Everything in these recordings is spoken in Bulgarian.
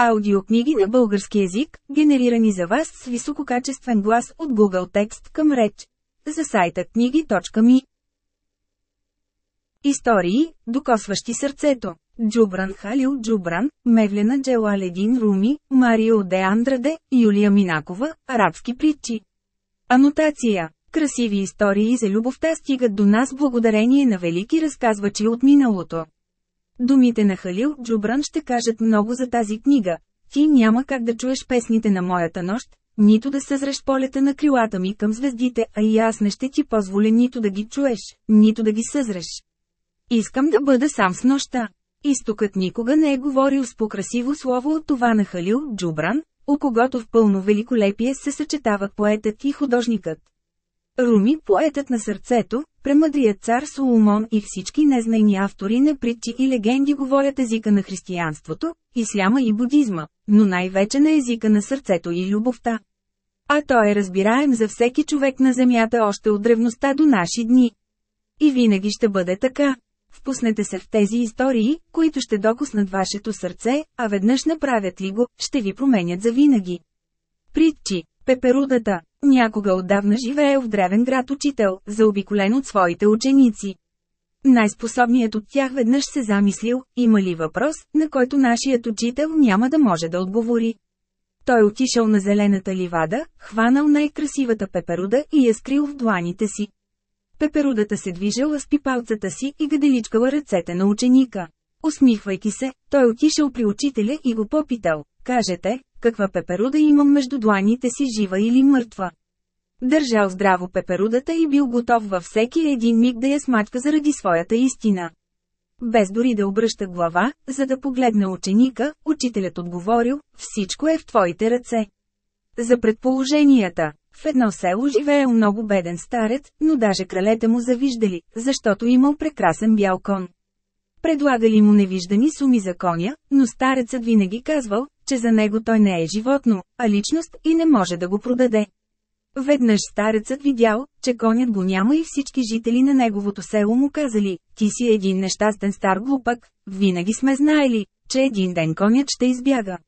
Аудиокниги на български език, генерирани за вас с висококачествен глас от Google Текст към реч. За сайта книги.ми Истории, докосващи сърцето. Джубран Халил Джубран, Мевлена Джелаледин Руми, Марио Де Андраде, Юлия Минакова, арабски притчи. Анотация Красиви истории за любовта стигат до нас благодарение на велики разказвачи от миналото. Думите на Халил Джубран ще кажат много за тази книга. Ти няма как да чуеш песните на моята нощ, нито да съзреш полета на крилата ми към звездите, а и аз не ще ти позволя нито да ги чуеш, нито да ги съзреш. Искам да бъда сам с нощта. Изтокът никога не е говорил с покрасиво слово от това на Халил Джубран, у когото в пълно великолепие се съчетават поетът и художникът. Руми, поетът на сърцето, премъдрият цар Соломон и всички незнайни автори на притчи и легенди говорят езика на християнството, исляма и будизма, но най-вече на езика на сърцето и любовта. А той е разбираем за всеки човек на земята още от древността до наши дни. И винаги ще бъде така. Впуснете се в тези истории, които ще докоснат вашето сърце, а веднъж направят ли го, ще ви променят за винаги. Притчи Пеперудата Някога отдавна живее в древен град учител, заобиколен от своите ученици. Най-способният от тях веднъж се замислил, има ли въпрос, на който нашият учител няма да може да отговори. Той отишъл на зелената ливада, хванал най-красивата пеперуда и я скрил в дланите си. Пеперудата се движала с пипалцата си и гаделичкала ръцете на ученика. Усмихвайки се, той отишъл при учителя и го попитал, кажете, каква пеперуда имам между дланите си жива или мъртва. Държал здраво пеперудата и бил готов във всеки един миг да я смачка заради своята истина. Без дори да обръща глава, за да погледне ученика, учителят отговорил, всичко е в твоите ръце. За предположенията, в едно село живеел много беден старец, но даже кралете му завиждали, защото имал прекрасен бял кон. Предлагали му невиждани суми за коня, но старецът винаги казвал, че за него той не е животно, а личност и не може да го продаде. Веднъж старецът видял, че конят го няма и всички жители на неговото село му казали, ти си един нещастен стар глупак, винаги сме знаели, че един ден конят ще избяга.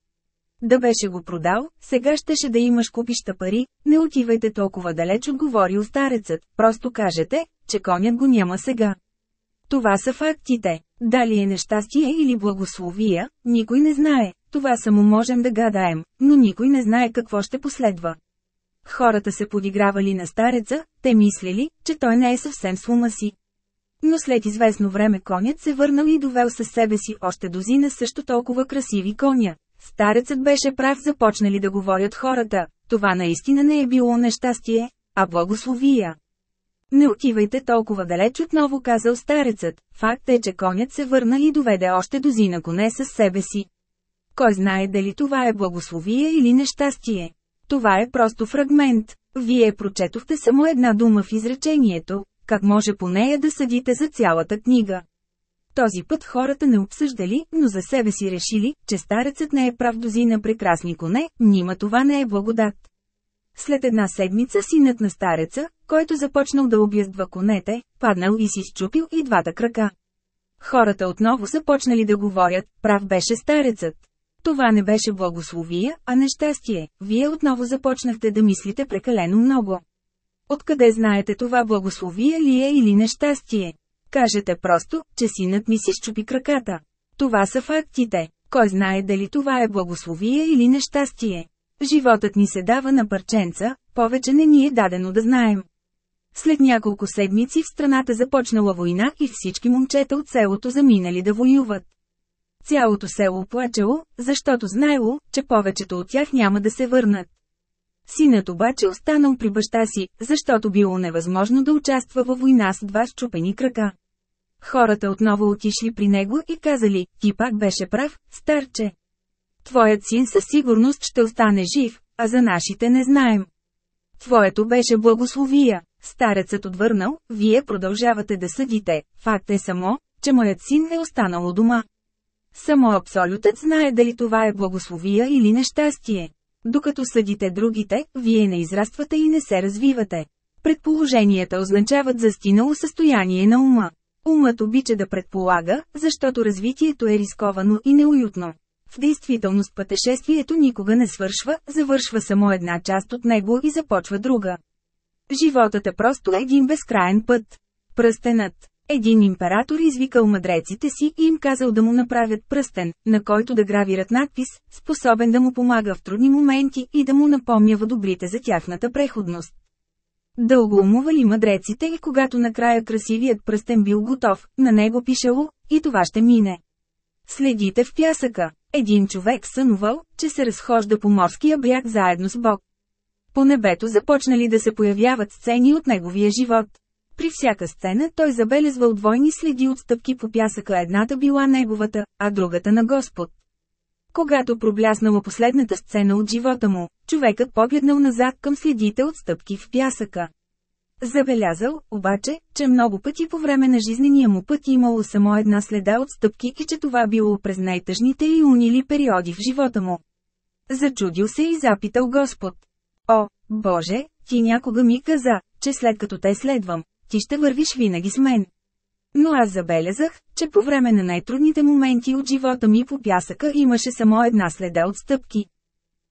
Да беше го продал, сега щеше да имаш купища пари, не отивайте толкова далеч отговорил старецът, просто кажете, че конят го няма сега. Това са фактите. Дали е нещастие или благословия, никой не знае, това само можем да гадаем, но никой не знае какво ще последва. Хората се подигравали на стареца, те мислели, че той не е съвсем с си. Но след известно време конят се върнал и довел със себе си още дозина също толкова красиви коня. Старецът беше прав започнали да говорят хората, това наистина не е било нещастие, а благословия. Не отивайте толкова далеч отново казал старецът, факт е, че конят се върна и доведе още дозина коне със себе си. Кой знае дали това е благословие или нещастие. Това е просто фрагмент. Вие прочетохте само една дума в изречението, как може по нея да съдите за цялата книга. Този път хората не обсъждали, но за себе си решили, че старецът не е прав дози на прекрасни коне, нима това не е благодат. След една седмица синът на стареца, който започнал да обяздва конете, паднал и си счупил и двата крака. Хората отново започнали да говорят, прав беше старецът. Това не беше благословие, а нещастие, вие отново започнахте да мислите прекалено много. Откъде знаете това благословие ли е или нещастие? Кажете просто, че синът ми си щупи краката. Това са фактите. Кой знае дали това е благословие или нещастие? Животът ни се дава на парченца, повече не ни е дадено да знаем. След няколко седмици в страната започнала война и всички момчета от селото заминали да воюват. Цялото село плачело, защото знаело, че повечето от тях няма да се върнат. Синът обаче останал при баща си, защото било невъзможно да участва във война с два щупени крака. Хората отново отишли при него и казали, ти пак беше прав, старче. Твоят син със сигурност ще остане жив, а за нашите не знаем. Твоето беше благословия. Старецът отвърнал, вие продължавате да съдите, факт е само, че моят син е останал у дома. Само абсолютът знае дали това е благословия или нещастие. Докато съдите другите, вие не израствате и не се развивате. Предположенията означават застинало състояние на ума. Умът обича да предполага, защото развитието е рисковано и неуютно. В действителност пътешествието никога не свършва, завършва само една част от него и започва друга. Животът е просто един безкраен път. Пръстенът. Един император извикал мъдреците си и им казал да му направят пръстен, на който да гравират надпис, способен да му помага в трудни моменти и да му напомнява добрите за тяхната преходност. Дълго умували мъдреците и когато накрая красивият пръстен бил готов, на него пишело, и това ще мине. Следите в пясъка. Един човек сънувал, че се разхожда по морския бряг заедно с Бог. По небето започнали да се появяват сцени от неговия живот. При всяка сцена той забелезвал двойни следи от стъпки по пясъка едната била неговата, а другата на Господ. Когато пробляснала последната сцена от живота му, човекът погледнал назад към следите от стъпки в пясъка. Забелязал, обаче, че много пъти по време на жизнения му път имало само една следа от стъпки и че това било през най-тъжните и унили периоди в живота му. Зачудил се и запитал Господ. О, Боже, ти някога ми каза, че след като те следвам, ти ще вървиш винаги с мен. Но аз забелязах, че по време на най-трудните моменти от живота ми по пясъка имаше само една следа от стъпки.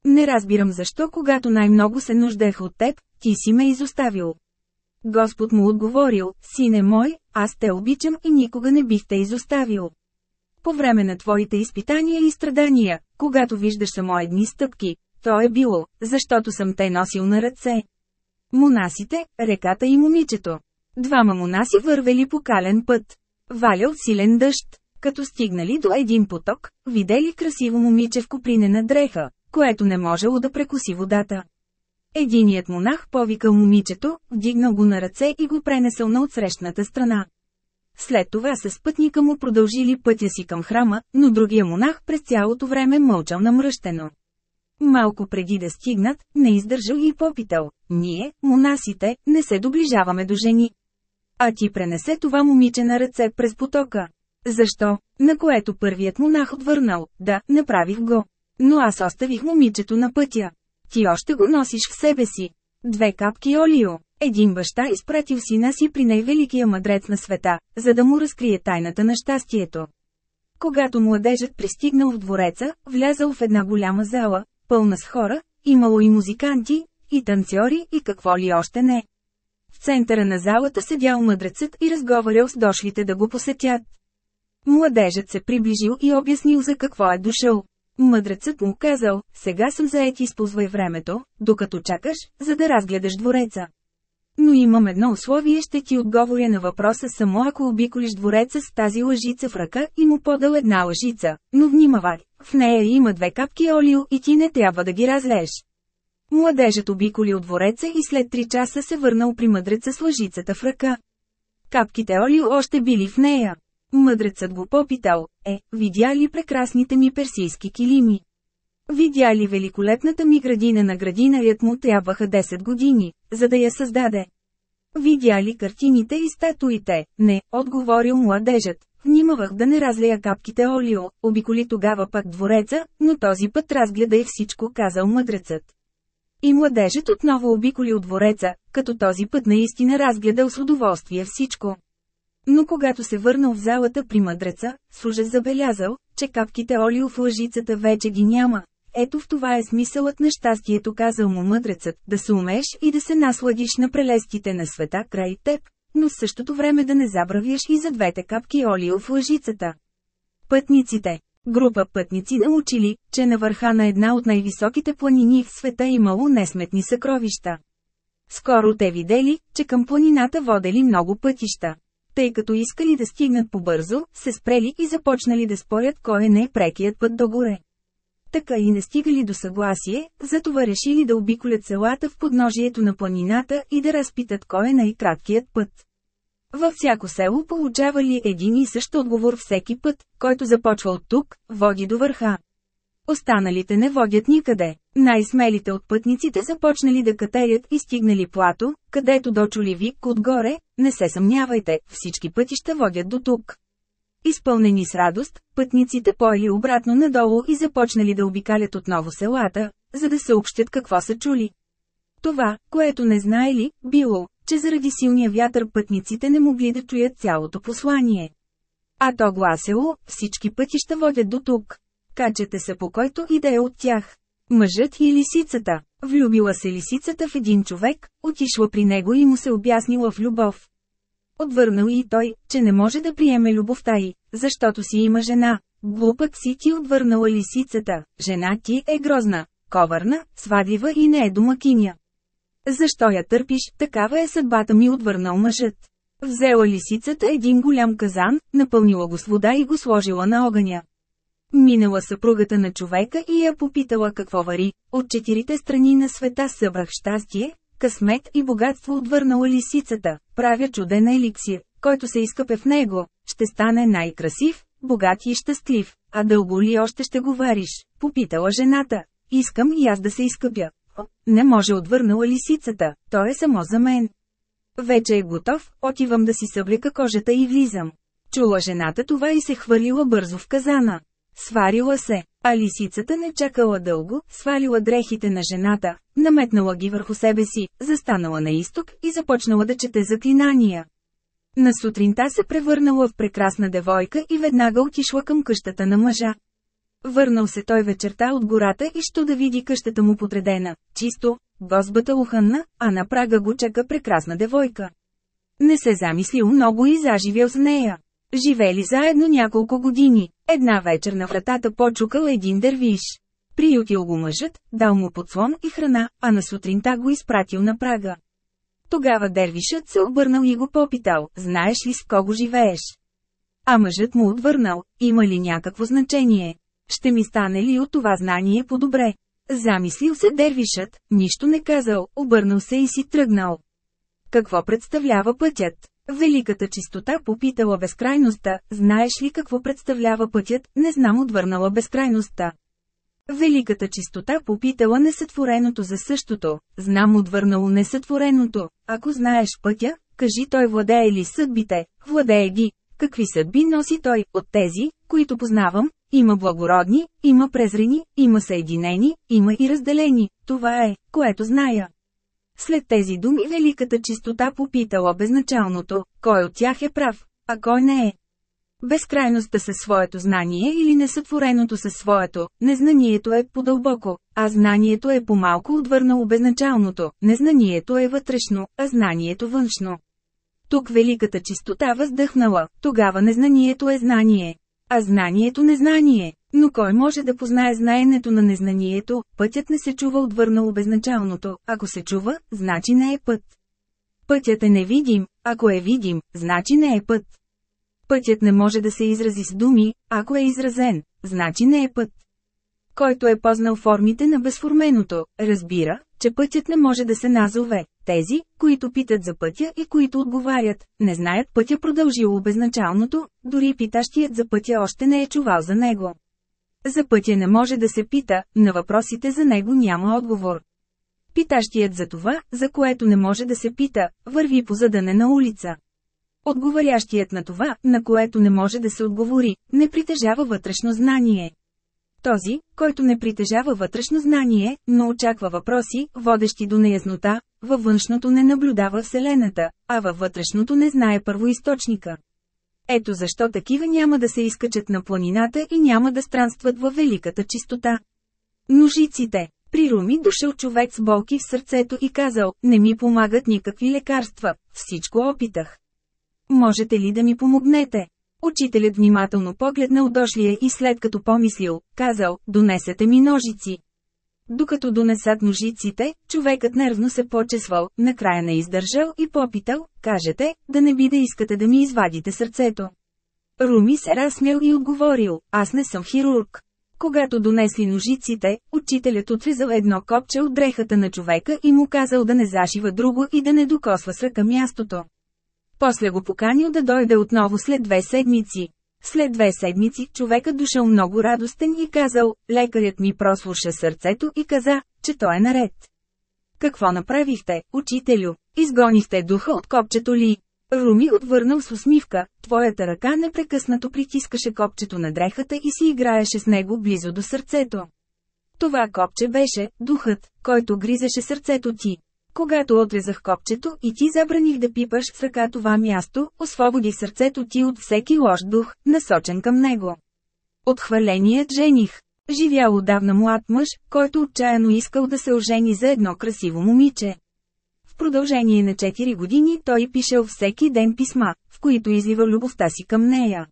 Не разбирам защо когато най-много се нуждаех от теб, ти си ме изоставил. Господ му отговорил, сине мой, аз те обичам и никога не бих те изоставил. По време на твоите изпитания и страдания, когато виждаш само едни стъпки, то е било, защото съм те носил на ръце. Монасите, реката и момичето. Двама монаси вървели по кален път. Валял силен дъжд. Като стигнали до един поток, видели красиво момиче в купринена дреха, което не можело да прекуси водата. Единият монах повикал момичето, вдигнал го на ръце и го пренесъл на отсрещната страна. След това с спътника му продължили пътя си към храма, но другия монах през цялото време мълчал намръщено. Малко преди да стигнат, не издържал и попитал. Ние, монасите, не се доближаваме до жени. А ти пренесе това момиче на ръце през потока. Защо? На което първият монах отвърнал, да, направих го. Но аз оставих момичето на пътя. Ти още го носиш в себе си. Две капки олио. Един баща изпратил сина си при най-великия мъдрец на света, за да му разкрие тайната на щастието. Когато младежът пристигнал в двореца, влязал в една голяма зала, пълна с хора, имало и музиканти, и танцори, и какво ли още не. В центъра на залата седял мъдрецът и разговарял с дошлите да го посетят. Младежът се приближил и обяснил за какво е дошъл. Мъдрецът му казал, сега съм заед използвай времето, докато чакаш, за да разгледаш двореца. Но имам едно условие ще ти отговоря на въпроса само ако обиколиш двореца с тази лъжица в ръка и му подал една лъжица, но внимавай, в нея има две капки олио и ти не трябва да ги разлееш. Младежът обиколи от двореца и след три часа се върнал при мъдреца с лъжицата в ръка. Капките олио още били в нея. Мъдрецът го попитал, е, видя ли прекрасните ми персийски килими? Видя ли великолепната ми градина на градинарят му трябваха 10 години, за да я създаде? Видя ли картините и статуите? Не, отговорил младежът. Внимавах да не разлея капките олио, обиколи тогава пък двореца, но този път разгледа и всичко, казал мъдрецът. И младежът отново обиколи от двореца, като този път наистина разгледал с удоволствие всичко. Но когато се върнал в залата при мъдреца, с забелязал, че капките олио в лъжицата вече ги няма. Ето в това е смисълът на щастието казал му мъдрецът, да се умееш и да се насладиш на прелестите на света край теб, но в същото време да не забравяш и за двете капки олио в лъжицата. Пътниците Група пътници научили, че на върха на една от най-високите планини в света имало несметни съкровища. Скоро те видели, че към планината водели много пътища. Тъй като искали да стигнат побързо, се спрели и започнали да спорят кой е най-прекият път догоре. Така и не стигали до съгласие, затова решили да обиколят селата в подножието на планината и да разпитат кой е най-краткият път. Във всяко село получавали един и същ отговор всеки път, който започва от тук, води до върха. Останалите не водят никъде. Най-смелите от пътниците започнали да катерят и стигнали плато, където дочули вик отгоре, не се съмнявайте, всички пътища водят до тук. Изпълнени с радост, пътниците поели обратно надолу и започнали да обикалят отново селата, за да съобщят какво са чули. Това, което не знаели, било, че заради силния вятър пътниците не могли да чуят цялото послание. А то гласело, всички пътища водят до тук. Скачате се по който и да е от тях. Мъжът и лисицата. Влюбила се лисицата в един човек, отишла при него и му се обяснила в любов. Отвърнал и той, че не може да приеме любовта й, защото си има жена. Глупък си ти отвърнала лисицата, жена ти е грозна, коварна, свадлива и не е домакиня. Защо я търпиш, такава е съдбата ми отвърнал мъжът. Взела лисицата един голям казан, напълнила го с вода и го сложила на огъня. Минала съпругата на човека и я попитала какво вари. От четирите страни на света събрах щастие, късмет и богатство отвърнала лисицата. Правя чуден еликсир, който се изкъпе в него, ще стане най-красив, богат и щастлив. А дълго ли още ще го вариш? Попитала жената. Искам и аз да се изкъпя. Не може отвърнала лисицата, то е само за мен. Вече е готов, отивам да си съблека кожата и влизам. Чула жената това и се хвърлила бързо в казана. Сварила се, а лисицата не чакала дълго, свалила дрехите на жената, наметнала ги върху себе си, застанала на изток и започнала да чете заклинания. На сутринта се превърнала в прекрасна девойка и веднага отишла към къщата на мъжа. Върнал се той вечерта от гората и що да види къщата му подредена, чисто, гозбата ухънна, а на прага го чака прекрасна девойка. Не се замислил много и заживял с нея. Живели заедно няколко години. Една вечер на вратата почукал един дървиш. Приютил го мъжът, дал му подслон и храна, а на сутринта го изпратил на прага. Тогава дервишът се обърнал и го попитал, знаеш ли с кого живееш? А мъжът му отвърнал, има ли някакво значение? Ще ми стане ли от това знание по-добре? Замислил се дервишът, нищо не казал, обърнал се и си тръгнал. Какво представлява пътят? Великата чистота попитала безкрайността, знаеш ли какво представлява пътят, не знам отвърнала безкрайността. Великата чистота попитала несътвореното за същото, знам отвърнало несътвореното, ако знаеш пътя, кажи той владее ли съдбите, владее ги, какви съдби носи той, от тези, които познавам, има благородни, има презрени, има съединени, има и разделени, това е, което зная. След тези думи великата чистота попитала безначалното, кой от тях е прав, а кой не е. Безкрайността със своето знание или несътвореното със своето, незнанието е по-дълбоко, а знанието е по-малко отвърнало безначалното, незнанието е вътрешно, а знанието външно. Тук великата чистота въздъхнала, тогава незнанието е знание. А знанието незнание. Но кой може да познае знаенето на незнанието, пътят не се чува отвърнало безначалното, ако се чува, значи не е път. Пътят е невидим, ако е видим, значи не е път. Пътят не може да се изрази с думи, ако е изразен, значи не е път. Който е познал формите на безформеното, разбира, че пътят не може да се назове. Тези, които питат за пътя и които отговарят, не знаят пътя продължило безначалното, дори питащият за пътя още не е чувал за него. За пътя не може да се пита, на въпросите за него няма отговор. Питащият за това, за което не може да се пита, върви по задънена улица. Отговарящият на това, на което не може да се отговори, не притежава вътрешно знание. Този, който не притежава вътрешно знание, но очаква въпроси, водещи до неяснота, във външното не наблюдава Вселената, а във вътрешното не знае първоисточника. Ето защо такива няма да се изкачат на планината и няма да странстват във великата чистота. Ножиците. При Руми дошъл човек с болки в сърцето и казал, не ми помагат никакви лекарства, всичко опитах. Можете ли да ми помогнете? Учителят внимателно погледнал дошлия и след като помислил, казал, донесете ми ножици. Докато донесат ножиците, човекът нервно се почесвал, накрая не издържал и попитал, кажете, да не би да искате да ми извадите сърцето. Руми се разсмял и отговорил, аз не съм хирург. Когато донесли ножиците, учителят отрезал едно копче от дрехата на човека и му казал да не зашива друго и да не докосва с ръка мястото. После го поканил да дойде отново след две седмици. След две седмици човекът дошъл много радостен и казал, лекарят ми прослуша сърцето и каза, че то е наред. Какво направихте, учителю? Изгонихте духа от копчето ли? Руми отвърнал с усмивка, твоята ръка непрекъснато притискаше копчето на дрехата и си играеше с него близо до сърцето. Това копче беше духът, който гризеше сърцето ти. Когато отрезах копчето и ти забраних да пипаш с ръка това място, освободи сърцето ти от всеки лош дух, насочен към него. Отхваленият жених. Живял отдавна млад мъж, който отчаяно искал да се ожени за едно красиво момиче. В продължение на 4 години той пишел всеки ден писма, в които излива любовта си към нея.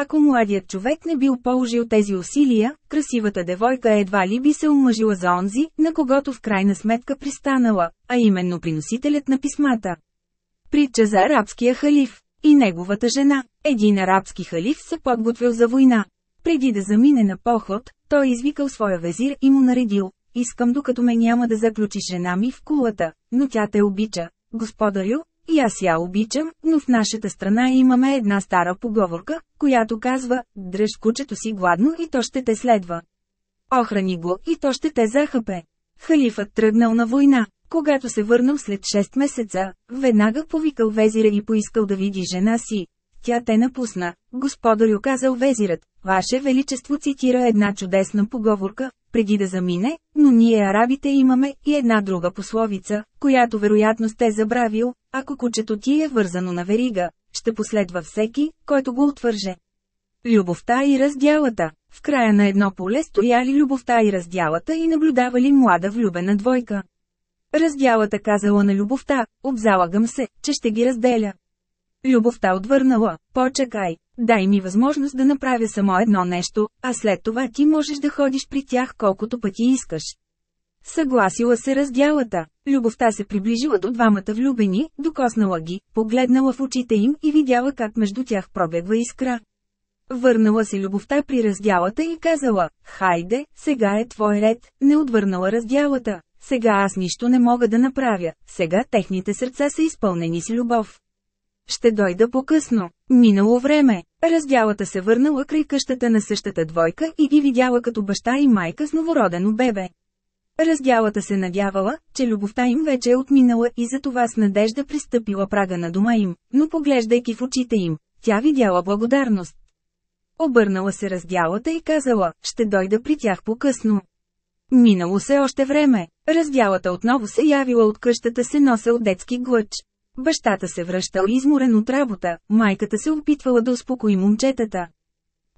Ако младият човек не бил положил тези усилия, красивата девойка едва ли би се омъжила за онзи, на когото в крайна сметка пристанала, а именно приносителят на писмата. Притча за арабския халиф и неговата жена. Един арабски халиф се подготвил за война. Преди да замине на поход, той извикал своя везир и му наредил, искам докато ме няма да заключиш жена ми в кулата, но тя те обича. Господарю, и аз я обичам, но в нашата страна имаме една стара поговорка, която казва, дръж кучето си гладно и то ще те следва. Охрани го и то ще те захъпе. Халифът тръгнал на война. Когато се върнал след 6 месеца, веднага повикал везира и поискал да види жена си. Тя те напусна. Господарю казал везирът, Ваше Величество цитира една чудесна поговорка, преди да замине, но ние арабите имаме и една друга пословица, която вероятно сте забравил, ако кучето ти е вързано на верига, ще последва всеки, който го отвърже. Любовта и раздялата В края на едно поле стояли любовта и раздялата и наблюдавали млада влюбена двойка. Раздялата казала на любовта, обзалагам се, че ще ги разделя. Любовта отвърнала, почакай, дай ми възможност да направя само едно нещо, а след това ти можеш да ходиш при тях колкото пъти искаш. Съгласила се раздялата. Любовта се приближила до двамата влюбени, докоснала ги, погледнала в очите им и видяла как между тях пробегва искра. Върнала се любовта при раздялата и казала, хайде, сега е твой ред, не отвърнала раздялата. Сега аз нищо не мога да направя, сега техните сърца са изпълнени с любов. Ще дойда по-късно. Минало време. Раздялата се върнала край къщата на същата двойка и ги видяла като баща и майка с новородено бебе. Раздялата се надявала, че любовта им вече е отминала и затова с надежда пристъпила прага на дома им, но поглеждайки в очите им, тя видяла благодарност. Обърнала се раздялата и казала, ще дойда при тях по-късно. Минало се още време. Раздялата отново се явила от къщата се носел детски глъч. Бащата се връщал изморен от работа, майката се опитвала да успокои момчетата.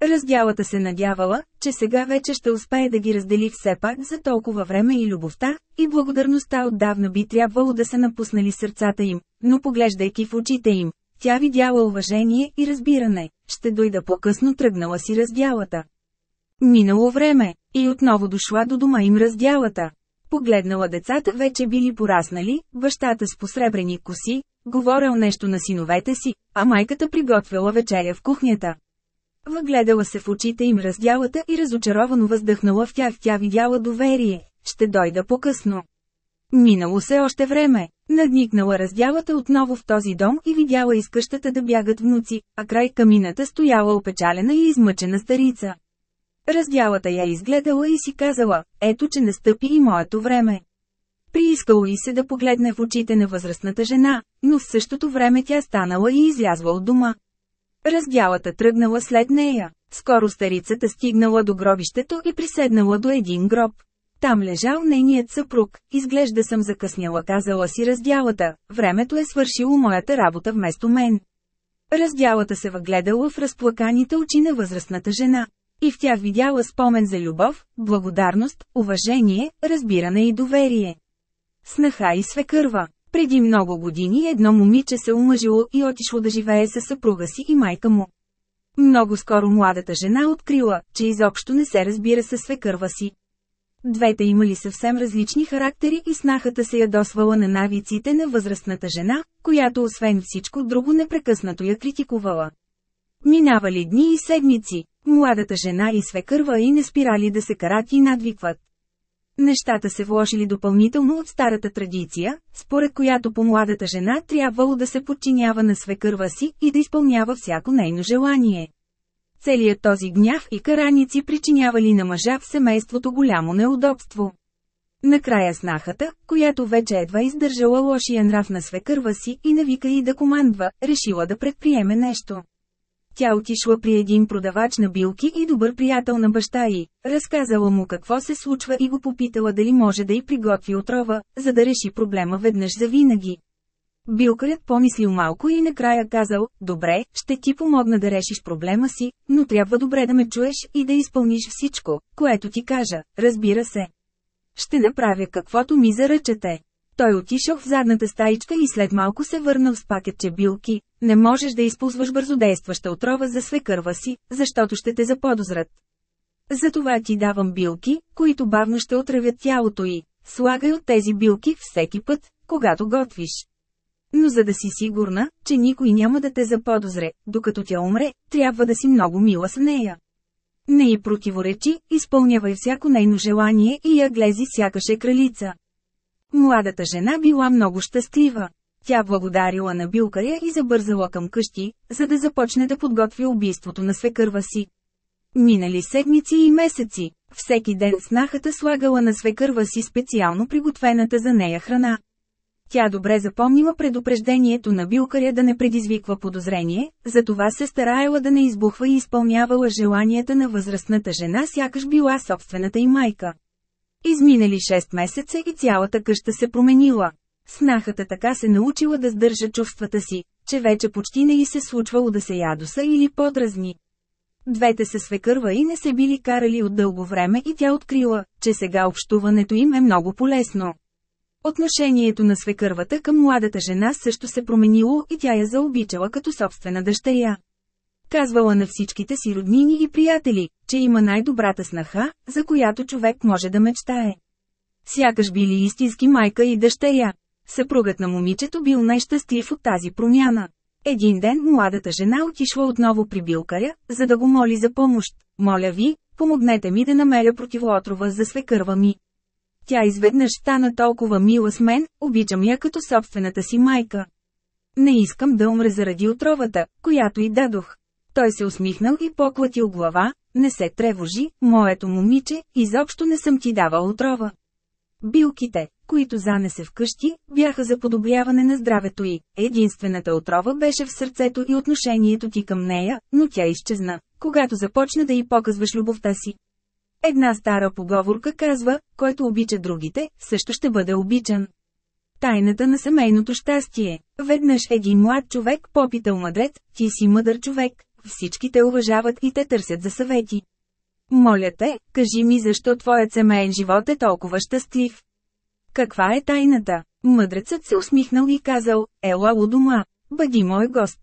Раздялата се надявала, че сега вече ще успее да ги раздели все пак за толкова време и любовта, и благодарността отдавна би трябвало да се напуснали сърцата им, но поглеждайки в очите им, тя видяла уважение и разбиране, ще дойда по-късно тръгнала си раздялата. Минало време, и отново дошла до дома им раздялата. Погледнала децата вече били пораснали, бащата с посребрени коси, говорил нещо на синовете си, а майката приготвила вечеря в кухнята. Въгледала се в очите им раздялата и разочаровано въздъхнала в тях. Тя видяла доверие. Ще дойда по-късно. Минало се още време. Надникнала раздялата отново в този дом и видяла из къщата да бягат внуци, а край камината стояла опечалена и измъчена старица. Раздялата я изгледала и си казала, ето че настъпи и моето време. Приискало и се да погледне в очите на възрастната жена, но в същото време тя станала и излязла от дома. Раздялата тръгнала след нея. Скоро старицата стигнала до гробището и приседнала до един гроб. Там лежал нейният съпруг. Изглежда съм закъсняла, казала си раздялата. Времето е свършило моята работа вместо мен. Раздялата се въгледала в разплаканите очи на възрастната жена. И в тях видяла спомен за любов, благодарност, уважение, разбиране и доверие. Снаха и свекърва. Преди много години едно момиче се омъжило и отишло да живее със съпруга си и майка му. Много скоро младата жена открила, че изобщо не се разбира със свекърва си. Двете имали съвсем различни характери и снахата се ядосвала на навиците на възрастната жена, която освен всичко друго непрекъснато я критикувала. Минавали дни и седмици, младата жена и свекърва и не спирали да се карат и надвикват. Нещата се вложили допълнително от старата традиция, според която по младата жена трябвало да се подчинява на свекърва си и да изпълнява всяко нейно желание. Целият този гняв и караници причинявали на мъжа в семейството голямо неудобство. Накрая снахата, която вече едва издържала лошия нрав на свекърва си и навика и да командва, решила да предприеме нещо. Тя отишла при един продавач на билки и добър приятел на баща й, разказала му какво се случва и го попитала дали може да й приготви отрова, за да реши проблема веднъж за винаги. Билкарят помислил малко и накрая казал, добре, ще ти помогна да решиш проблема си, но трябва добре да ме чуеш и да изпълниш всичко, което ти кажа, разбира се. Ще направя каквото ми заръчате. Той отишъл в задната стаичка и след малко се върнал с пакетче билки. Не можеш да използваш бързодействаща отрова за свекърва си, защото ще те заподозрат. Затова ти давам билки, които бавно ще отравят тялото й. Слагай от тези билки всеки път, когато готвиш. Но за да си сигурна, че никой няма да те заподозре, докато тя умре, трябва да си много мила с нея. Не й противоречи, изпълнявай всяко нейно желание и я глези сякаш е кралица. Младата жена била много щастлива. Тя благодарила на билкаря и забързала към къщи, за да започне да подготви убийството на свекърва си. Минали седмици и месеци. Всеки ден снахата слагала на свекърва си специално приготвената за нея храна. Тя добре запомнила предупреждението на билкаря да не предизвиква подозрение, затова се стараела да не избухва и изпълнявала желанията на възрастната жена сякаш била собствената и майка. Изминали 6 месеца и цялата къща се променила. Снахата така се научила да сдържа чувствата си, че вече почти не й се случвало да се ядоса или подразни. Двете се свекърва и не се били карали от дълго време и тя открила, че сега общуването им е много полезно. Отношението на свекървата към младата жена също се променило и тя я заобичала като собствена дъщеря. Казвала на всичките си роднини и приятели, че има най-добрата снаха, за която човек може да мечтае. Сякаш били истински майка и дъщеря. Съпругът на момичето бил най-щастлив от тази промяна. Един ден младата жена отишла отново при билкаря, за да го моли за помощ. Моля ви, помогнете ми да намеря противоотрова за свекърва ми. Тя изведнъж стана толкова мила с мен, обичам я като собствената си майка. Не искам да умре заради отровата, която й дадох. Той се усмихнал и поклатил глава, не се тревожи, моето момиче, изобщо не съм ти давал отрова. Билките, които занесе вкъщи, бяха за подобряване на здравето й. Единствената отрова беше в сърцето и отношението ти към нея, но тя изчезна, когато започна да й показваш любовта си. Една стара поговорка казва, който обича другите, също ще бъде обичан. Тайната на семейното щастие. Веднъж един млад човек попитал мъдрец, ти си мъдър човек, всички те уважават и те търсят за съвети. Моля те, кажи ми защо твоят семейен живот е толкова щастлив. Каква е тайната? Мъдрецът се усмихнал и казал, ела у дома, бъди мой гост.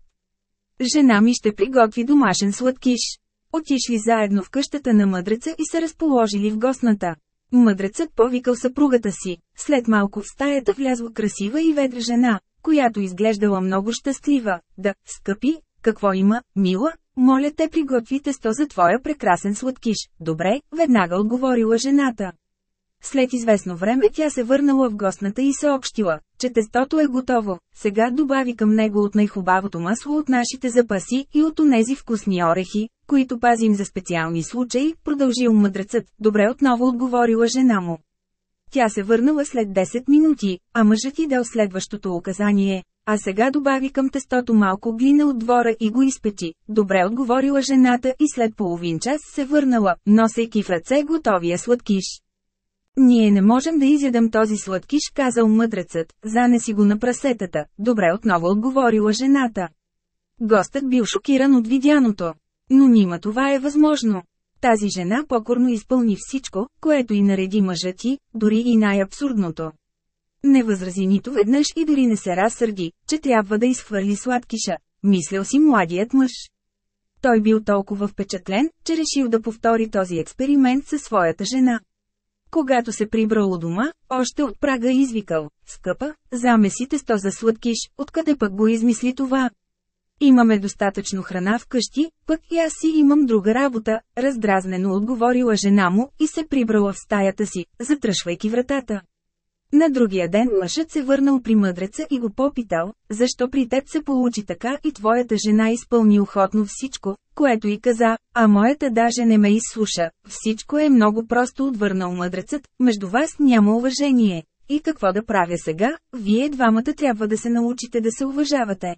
Жена ми ще приготви домашен сладкиш. Отишли заедно в къщата на мъдреца и се разположили в гостната. Мъдрецът повикал съпругата си. След малко в стаята влязла красива и ведра жена, която изглеждала много щастлива. Да, скъпи, какво има, мила? Моля те приготви тесто за твоя прекрасен сладкиш. Добре, веднага отговорила жената. След известно време тя се върнала в гостната и съобщила, че тестото е готово. Сега добави към него от най-хубавото масло от нашите запаси и от онези вкусни орехи, които пазим за специални случаи, продължил мъдрецът. Добре отново отговорила жена му. Тя се върнала след 10 минути, а мъжът й дал следващото указание. А сега добави към тестото малко глина от двора и го изпечи. Добре отговорила жената и след половин час се върнала, носейки в ръце готовия сладкиш. Ние не можем да изядем този сладкиш, казал мъдрецът, занеси го на прасетата. Добре отново отговорила жената. Гостът бил шокиран от видяното. Но нима това е възможно. Тази жена покорно изпълни всичко, което и нареди мъжът ти, дори и най-абсурдното. Не възрази нито веднъж и дори не се разсърди, че трябва да изхвърли сладкиша, мислял си младият мъж. Той бил толкова впечатлен, че решил да повтори този експеримент със своята жена. Когато се прибрал у дома, още от прага извикал, скъпа, замесите сто за сладкиш, откъде пък го измисли това? Имаме достатъчно храна вкъщи, пък и аз си имам друга работа, раздразнено отговорила жена му и се прибрала в стаята си, затръшвайки вратата. На другия ден мъжът се върнал при мъдреца и го попитал, защо при теб се получи така и твоята жена изпълни охотно всичко, което и каза, а моята даже не ме изслуша. Всичко е много просто отвърнал мъдрецът, между вас няма уважение. И какво да правя сега, вие двамата трябва да се научите да се уважавате.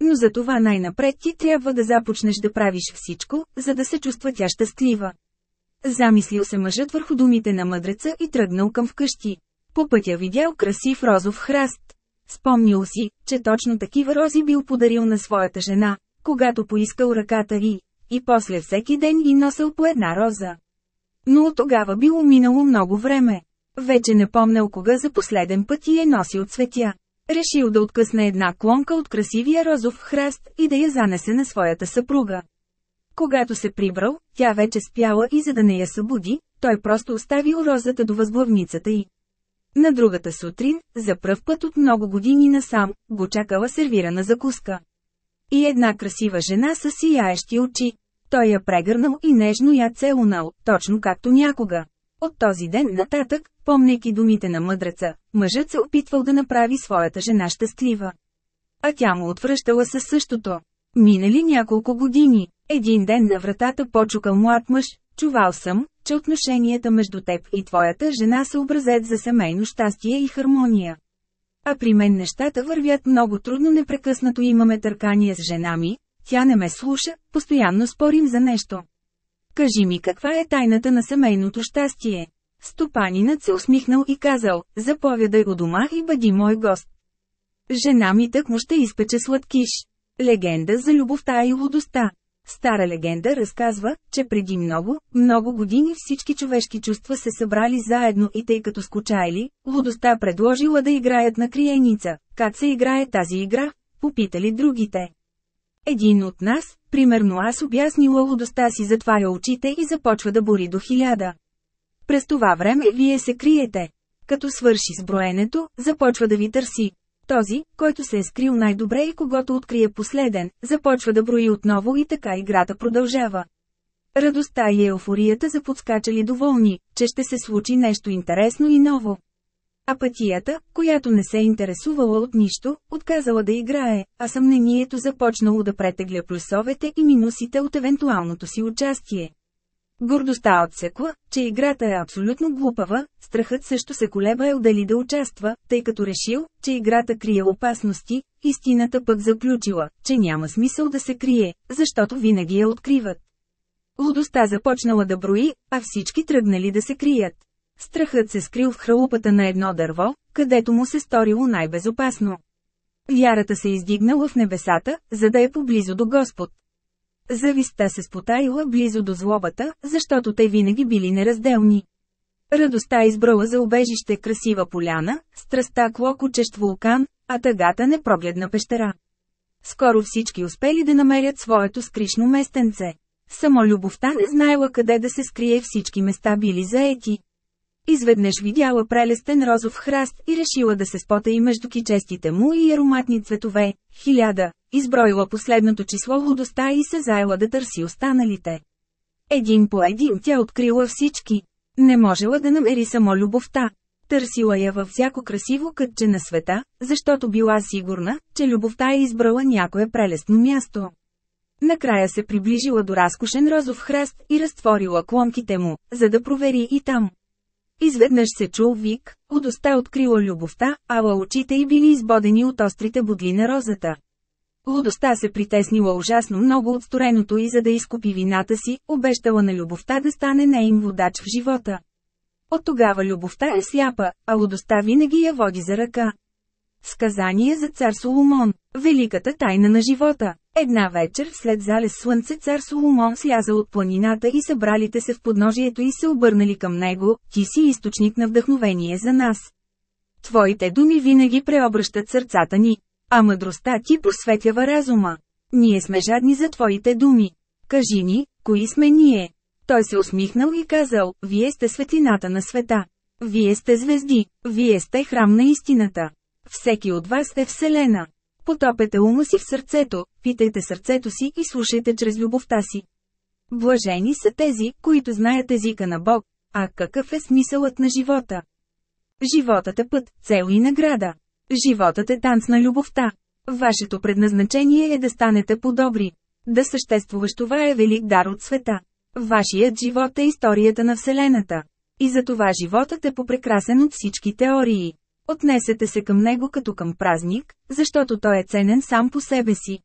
Но за това най-напред ти трябва да започнеш да правиш всичко, за да се чувства тя щастлива. Замислил се мъжът върху думите на мъдреца и тръгнал към вкъщи. По пътя видял красив розов храст. Спомнил си, че точно такива рози бил подарил на своята жена, когато поискал ръката й, и после всеки ден и носил по една роза. Но от тогава било минало много време. Вече не помнял кога за последен път и е носил цветя. Решил да откъсне една клонка от красивия розов храст и да я занесе на своята съпруга. Когато се прибрал, тя вече спяла и за да не я събуди, той просто оставил розата до възглавницата й. На другата сутрин, за пръв път от много години насам, го чакала сервирана закуска. И една красива жена с сияещи очи. Той я прегърнал и нежно я целунал, точно както някога. От този ден нататък, помнейки думите на мъдреца, мъжът се опитвал да направи своята жена щастлива. А тя му отвръщала със същото. Минали няколко години. Един ден на вратата почукал млад мъж, чувал съм, че отношенията между теб и твоята жена са образец за семейно щастие и хармония. А при мен нещата вървят много трудно непрекъснато имаме търкания с жена ми, тя не ме слуша, постоянно спорим за нещо. Кажи ми каква е тайната на семейното щастие? Стопанинът се усмихнал и казал, заповядай у дома и бъди мой гост. Жена ми тък му ще изпече сладкиш. Легенда за любовта и лудостта. Стара легенда разказва, че преди много, много години всички човешки чувства се събрали заедно и тъй като скучайли, лудостта предложила да играят на криеница. Как се играе тази игра? Попитали другите. Един от нас, примерно аз обяснила лудостта си затваря очите и започва да бори до хиляда. През това време вие се криете. Като свърши с броенето, започва да ви търси. Този, който се е скрил най-добре и когато открие последен, започва да брои отново и така играта продължава. Радостта и еуфорията за подскачали доволни, че ще се случи нещо интересно и ново. Апатията, която не се интересувала от нищо, отказала да играе, а съмнението започнало да претегля плюсовете и минусите от евентуалното си участие. Гордостта отсекла, че играта е абсолютно глупава, страхът също се колебаел дали да участва, тъй като решил, че играта крие опасности, истината пък заключила, че няма смисъл да се крие, защото винаги я откриват. Лудостта започнала да брои, а всички тръгнали да се крият. Страхът се скрил в хралупата на едно дърво, където му се сторило най-безопасно. Вярата се издигнала в небесата, за да е поблизо до Господ. Завистта се спотаила близо до злобата, защото те винаги били неразделни. Радостта избрала за обежище красива поляна, страста клокочещ вулкан, а тъгата непрогледна пещера. Скоро всички успели да намерят своето скришно местенце. Само любовта не знаела къде да се скрие всички места били заети. Изведнъж видяла прелестен розов храст и решила да се спота и между кичестите му и ароматни цветове. Хиляда. Изброила последното число лудостта и се заела да търси останалите. Един по един тя открила всички. Не можела да намери само любовта. Търсила я във всяко красиво кътче на света, защото била сигурна, че любовта е избрала някое прелестно място. Накрая се приближила до разкошен розов храст и разтворила клонките му, за да провери и там. Изведнъж се чул вик, удоста открила любовта, ала очите й били избодени от острите бодли на розата. Лудостта се притеснила ужасно много от стореното и за да изкупи вината си, обещала на любовта да стане нейн водач в живота. От тогава любовта е сляпа, а лудостта винаги я води за ръка. Сказание за цар Соломон Великата тайна на живота Една вечер след залез слънце цар Соломон сляза от планината и събралите се в подножието и се обърнали към него, ти си източник на вдъхновение за нас. Твоите думи винаги преобръщат сърцата ни, а мъдростта ти просветява разума. Ние сме жадни за твоите думи. Кажи ни, кои сме ние? Той се усмихнал и казал, вие сте светлината на света. Вие сте звезди, вие сте храм на истината. Всеки от вас е Вселена. Потопете ума си в сърцето, питайте сърцето си и слушайте чрез любовта си. Блажени са тези, които знаят езика на Бог, а какъв е смисълът на живота? Животът е път, цел и награда. Животът е танц на любовта. Вашето предназначение е да станете по-добри. Да съществуваш това е велик дар от света. Вашият живот е историята на Вселената. И за това животът е попрекрасен от всички теории. Отнесете се към него като към празник, защото той е ценен сам по себе си.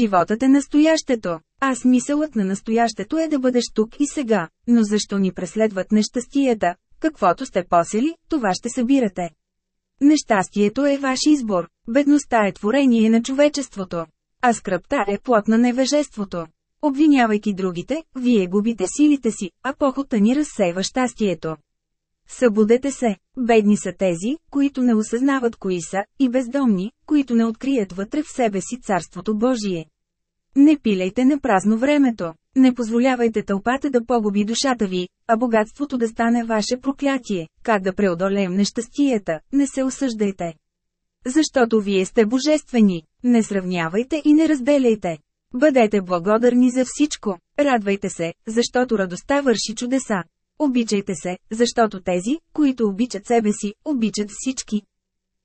Животът е настоящето, а смисълът на настоящето е да бъдеш тук и сега, но защо ни преследват нещастията, каквото сте посели, това ще събирате. Нещастието е ваш избор, бедността е творение на човечеството, а скръпта е плод на невежеството. Обвинявайки другите, вие губите силите си, а похота ни разсейва щастието. Събудете се, бедни са тези, които не осъзнават кои са, и бездомни, които не открият вътре в себе си Царството Божие. Не пилейте на празно времето, не позволявайте тълпата да погуби душата ви, а богатството да стане ваше проклятие, как да преодолеем нещастията, не се осъждайте. Защото вие сте божествени, не сравнявайте и не разделяйте. Бъдете благодарни за всичко, радвайте се, защото радостта върши чудеса. Обичайте се, защото тези, които обичат себе си, обичат всички.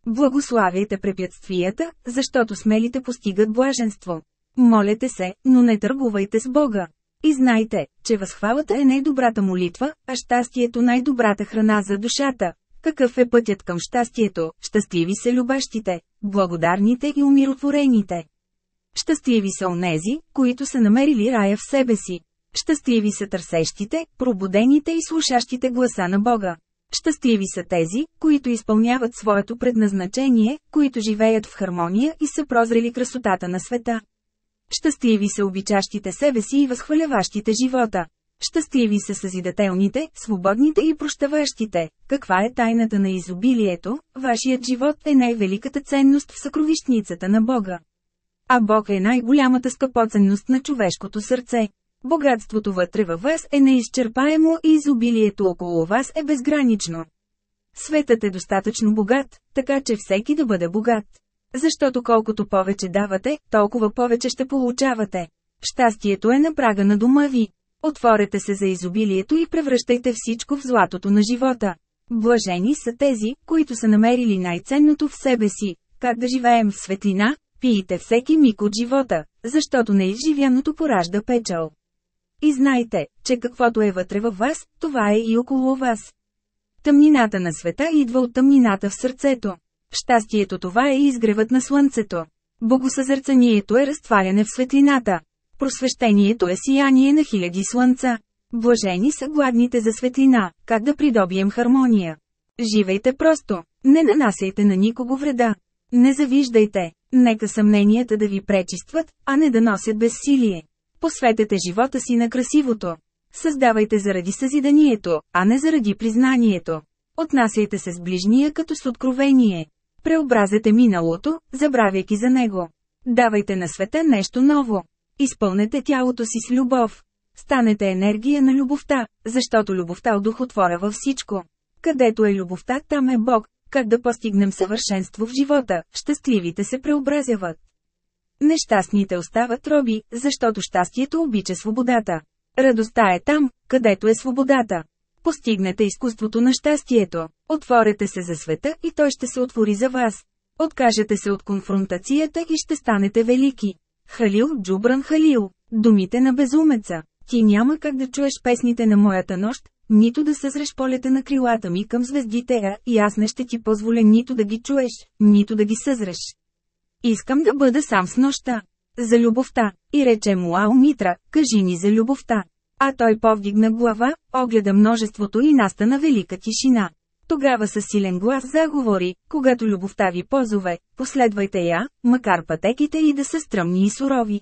Благославяйте препятствията, защото смелите постигат блаженство. Молете се, но не търгувайте с Бога. И знайте, че възхвалата е най-добрата молитва, а щастието най-добрата храна за душата. Какъв е пътят към щастието? Щастливи са любащите, благодарните и умиротворените. Щастливи са онези, които са намерили рая в себе си. Щастливи са търсещите, пробудените и слушащите гласа на Бога. Щастливи са тези, които изпълняват своето предназначение, които живеят в хармония и са прозрели красотата на света. Щастливи са обичащите себе си и възхваляващите живота. Щастливи са съзидателните, свободните и прощаващите. Каква е тайната на изобилието? Вашият живот е най-великата ценност в съкровищницата на Бога. А Бог е най-голямата скъпоценност на човешкото сърце. Богатството вътре във вас е неизчерпаемо и изобилието около вас е безгранично. Светът е достатъчно богат, така че всеки да бъде богат. Защото колкото повече давате, толкова повече ще получавате. Щастието е на прага на дома ви. Отворете се за изобилието и превръщайте всичко в златото на живота. Блажени са тези, които са намерили най-ценното в себе си. Как да живеем в светлина, пиете всеки миг от живота, защото неизживяното поражда печал. И знайте, че каквото е вътре във вас, това е и около вас. Тъмнината на света идва от тъмнината в сърцето. Щастието това е изгревът на слънцето. Богосъзърцанието е разтваряне в светлината. Просвещението е сияние на хиляди слънца. Блажени са гладните за светлина, как да придобием хармония. Живейте просто, не нанасяйте на никого вреда. Не завиждайте, нека съмненията да ви пречистват, а не да носят безсилие. Посветете живота си на красивото. Създавайте заради съзиданието, а не заради признанието. Отнасяйте се с ближния като с откровение. Преобразете миналото, забравяйки за него. Давайте на света нещо ново. Изпълнете тялото си с любов. Станете енергия на любовта, защото любовта удохотворя всичко. Където е любовта, там е Бог. Как да постигнем съвършенство в живота, щастливите се преобразяват. Нещастните остават роби, защото щастието обича свободата. Радостта е там, където е свободата. Постигнете изкуството на щастието. Отворете се за света и той ще се отвори за вас. Откажете се от конфронтацията и ще станете велики. Халил Джубран Халил. Думите на безумеца. Ти няма как да чуеш песните на моята нощ, нито да съзреш полета на крилата ми към звездите, а и аз не ще ти позволя нито да ги чуеш, нито да ги съзреш. Искам да бъда сам с нощта. За любовта. И рече му Ао Митра, кажи ни за любовта. А той повдигна глава, огледа множеството и настана велика тишина. Тогава със силен глас заговори, когато любовта ви позове, последвайте я, макар пътеките и да са стръмни и сурови.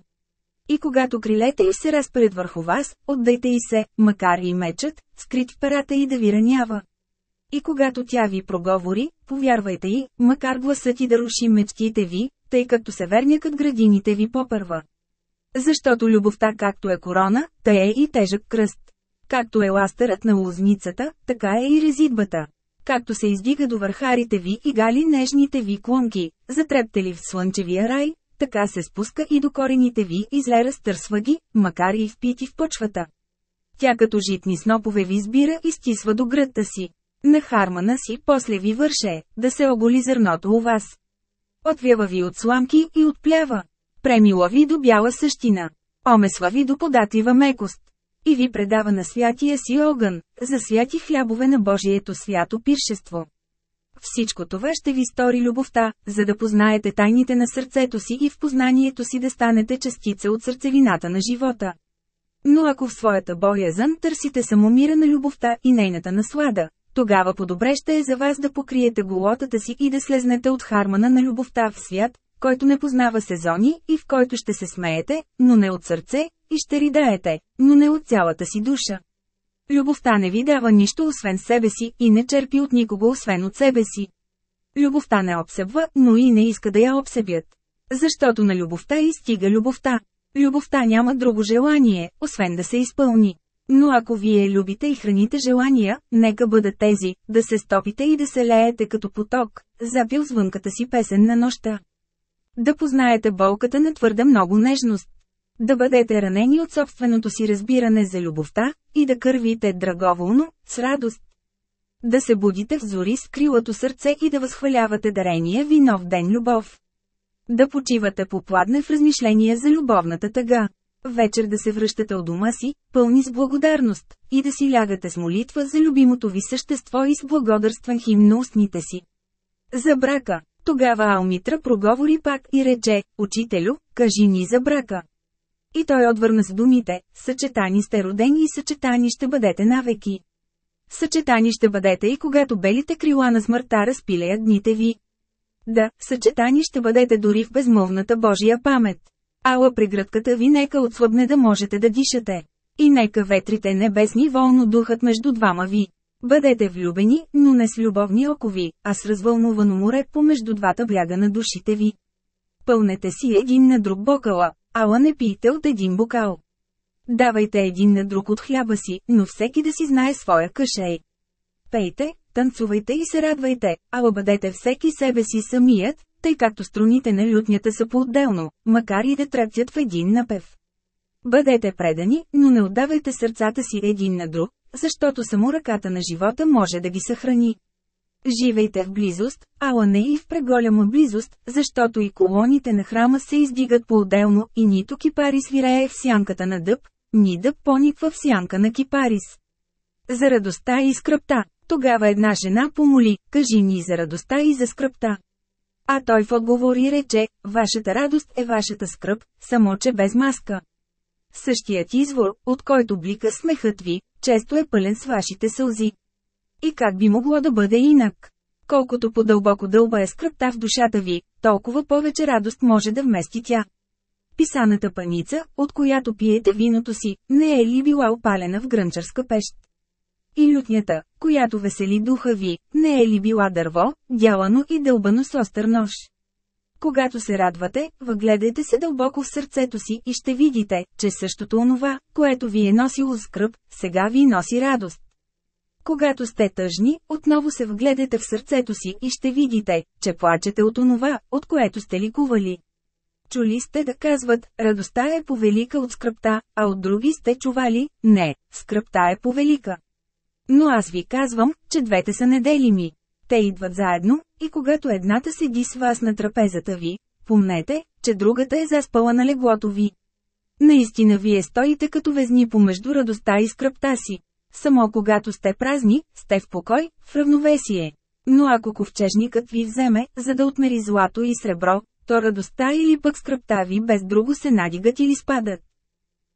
И когато крилете й се разпред върху вас, отдайте и се, макар и мечът, скрит в перата и да ви ранява. И когато тя ви проговори, повярвайте й, макар гласът и да руши мечтите ви, тъй като севернякът градините ви попърва. Защото любовта както е корона, та е и тежък кръст. Както е ластърът на лозницата, така е и резидбата. Както се издига до върхарите ви и гали нежните ви клонки, затрептели в слънчевия рай, така се спуска и до корените ви и зле разтърсва ги, макар и впити в почвата. Тя като житни снопове ви избира и стисва до гръдта си. На хармана си после ви върше, да се оголи зърното у вас. Отвява ви от сламки и от плява. Премила ви до бяла същина. Омесва ви до податлива мекост. И ви предава на святия си огън, за святи хлябове на Божието свято пиршество. Всичко това ще ви стори любовта, за да познаете тайните на сърцето си и в познанието си да станете частица от сърцевината на живота. Но ако в своята боязън търсите самомира на любовта и нейната наслада, тогава по-добре ще е за вас да покриете голотата си и да слезнете от хармана на любовта в свят, който не познава сезони и в който ще се смеете, но не от сърце, и ще ридаете, но не от цялата си душа. Любовта не ви дава нищо освен себе си и не черпи от никого освен от себе си. Любовта не обсебва, но и не иска да я обсебят. Защото на любовта изстига любовта. Любовта няма друго желание, освен да се изпълни. Но ако вие любите и храните желания, нека бъдат тези, да се стопите и да се леете като поток, запил звънката си песен на нощта. Да познаете болката на твърда много нежност. Да бъдете ранени от собственото си разбиране за любовта, и да кървите драговолно, с радост. Да се будите в зори с крилото сърце и да възхвалявате дарения ви нов ден любов. Да почивате по пладне в размишления за любовната тъга. Вечер да се връщате от дома си, пълни с благодарност, и да си лягате с молитва за любимото ви същество и с благодарствен хим на устните си. За брака. Тогава Алмитра проговори пак и рече, Учителю, кажи ни за брака. И той отвърна с думите, съчетани сте родени и съчетани ще бъдете навеки. Съчетани ще бъдете и когато белите крила на смъртта разпилеят дните ви. Да, съчетани ще бъдете дори в безмълвната Божия памет. Ала прегръдката ви нека отслабне да можете да дишате. И нека ветрите небесни волно духат между двама ви. Бъдете влюбени, но не с любовни окови, а с развълнувано море помежду двата бляга на душите ви. Пълнете си един на друг бокала, ала не пийте от един бокал. Давайте един на друг от хляба си, но всеки да си знае своя кашей. Пейте, танцувайте и се радвайте, ала бъдете всеки себе си самият, тъй както струните на лютнята са по-отделно, макар и да тръптят в един напев. Бъдете предани, но не отдавайте сърцата си един на друг, защото само ръката на живота може да ги съхрани. Живейте в близост, ала не и в преголяма близост, защото и колоните на храма се издигат по-отделно и нито кипари свирее в сянката на дъб, ни дъб пониква в сянка на кипарис. За радостта и скръпта. Тогава една жена помоли, кажи ни за радостта и за скръпта. А той в отговор и рече, вашата радост е вашата скръп, само че без маска. Същият извор, от който блика смехът ви, често е пълен с вашите сълзи. И как би могло да бъде инак? Колкото по-дълбоко дълба е скръпта в душата ви, толкова повече радост може да вмести тя. Писаната паница, от която пиете виното си, не е ли била опалена в грънчарска пещ? И лютнята, която весели духа ви, не е ли била дърво, дялано и дълбано с остър нож? Когато се радвате, въгледайте се дълбоко в сърцето си и ще видите, че същото онова, което ви е носило скръп, сега ви носи радост. Когато сте тъжни, отново се вгледайте в сърцето си и ще видите, че плачете от онова, от което сте ликували. Чули сте да казват, радостта е повелика от скръпта, а от други сте чували, не, скръпта е повелика. Но аз ви казвам, че двете са неделими. Те идват заедно, и когато едната седи с вас на трапезата ви, помнете, че другата е заспала на леглото ви. Наистина вие стоите като везни помежду радостта и скръпта си. Само когато сте празни, сте в покой, в равновесие. Но ако ковчежникът ви вземе, за да отмери злато и сребро, то радостта или пък скръпта ви без друго се надигат или спадат.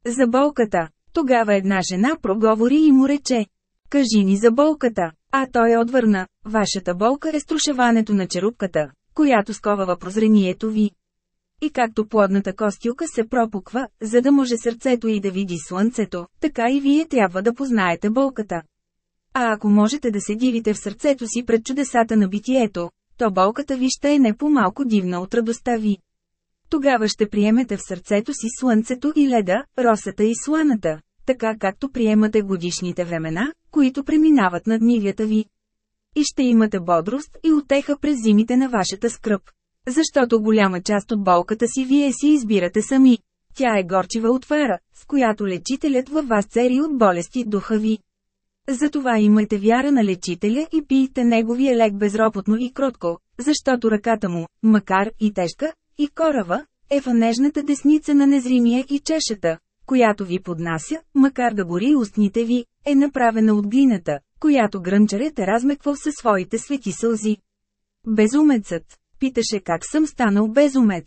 За болката. Тогава една жена проговори и му рече. Кажи ни за болката. А той отвърна. Вашата болка е струшаването на черупката, която сковава прозрението ви. И както плодната костюка се пропуква, за да може сърцето и да види слънцето, така и вие трябва да познаете болката. А ако можете да се дивите в сърцето си пред чудесата на битието, то болката ви ще е не по-малко дивна от радостта ви. Тогава ще приемете в сърцето си слънцето и леда, росата и сланата, така както приемате годишните времена, които преминават над нивята ви. И ще имате бодрост и отеха през зимите на вашата скръп. Защото голяма част от болката си вие си избирате сами. Тя е горчива отвара, с която лечителят във вас цери от болести духа ви. Затова имайте вяра на лечителя и пийте неговия лек безропотно и кротко, защото ръката му, макар и тежка, и корава, е в нежната десница на незримия и чешата, която ви поднася, макар да гори устните ви, е направена от глината, която грънчарят е размеквал със своите свети сълзи. Безумецът. Питаше как съм станал безумец.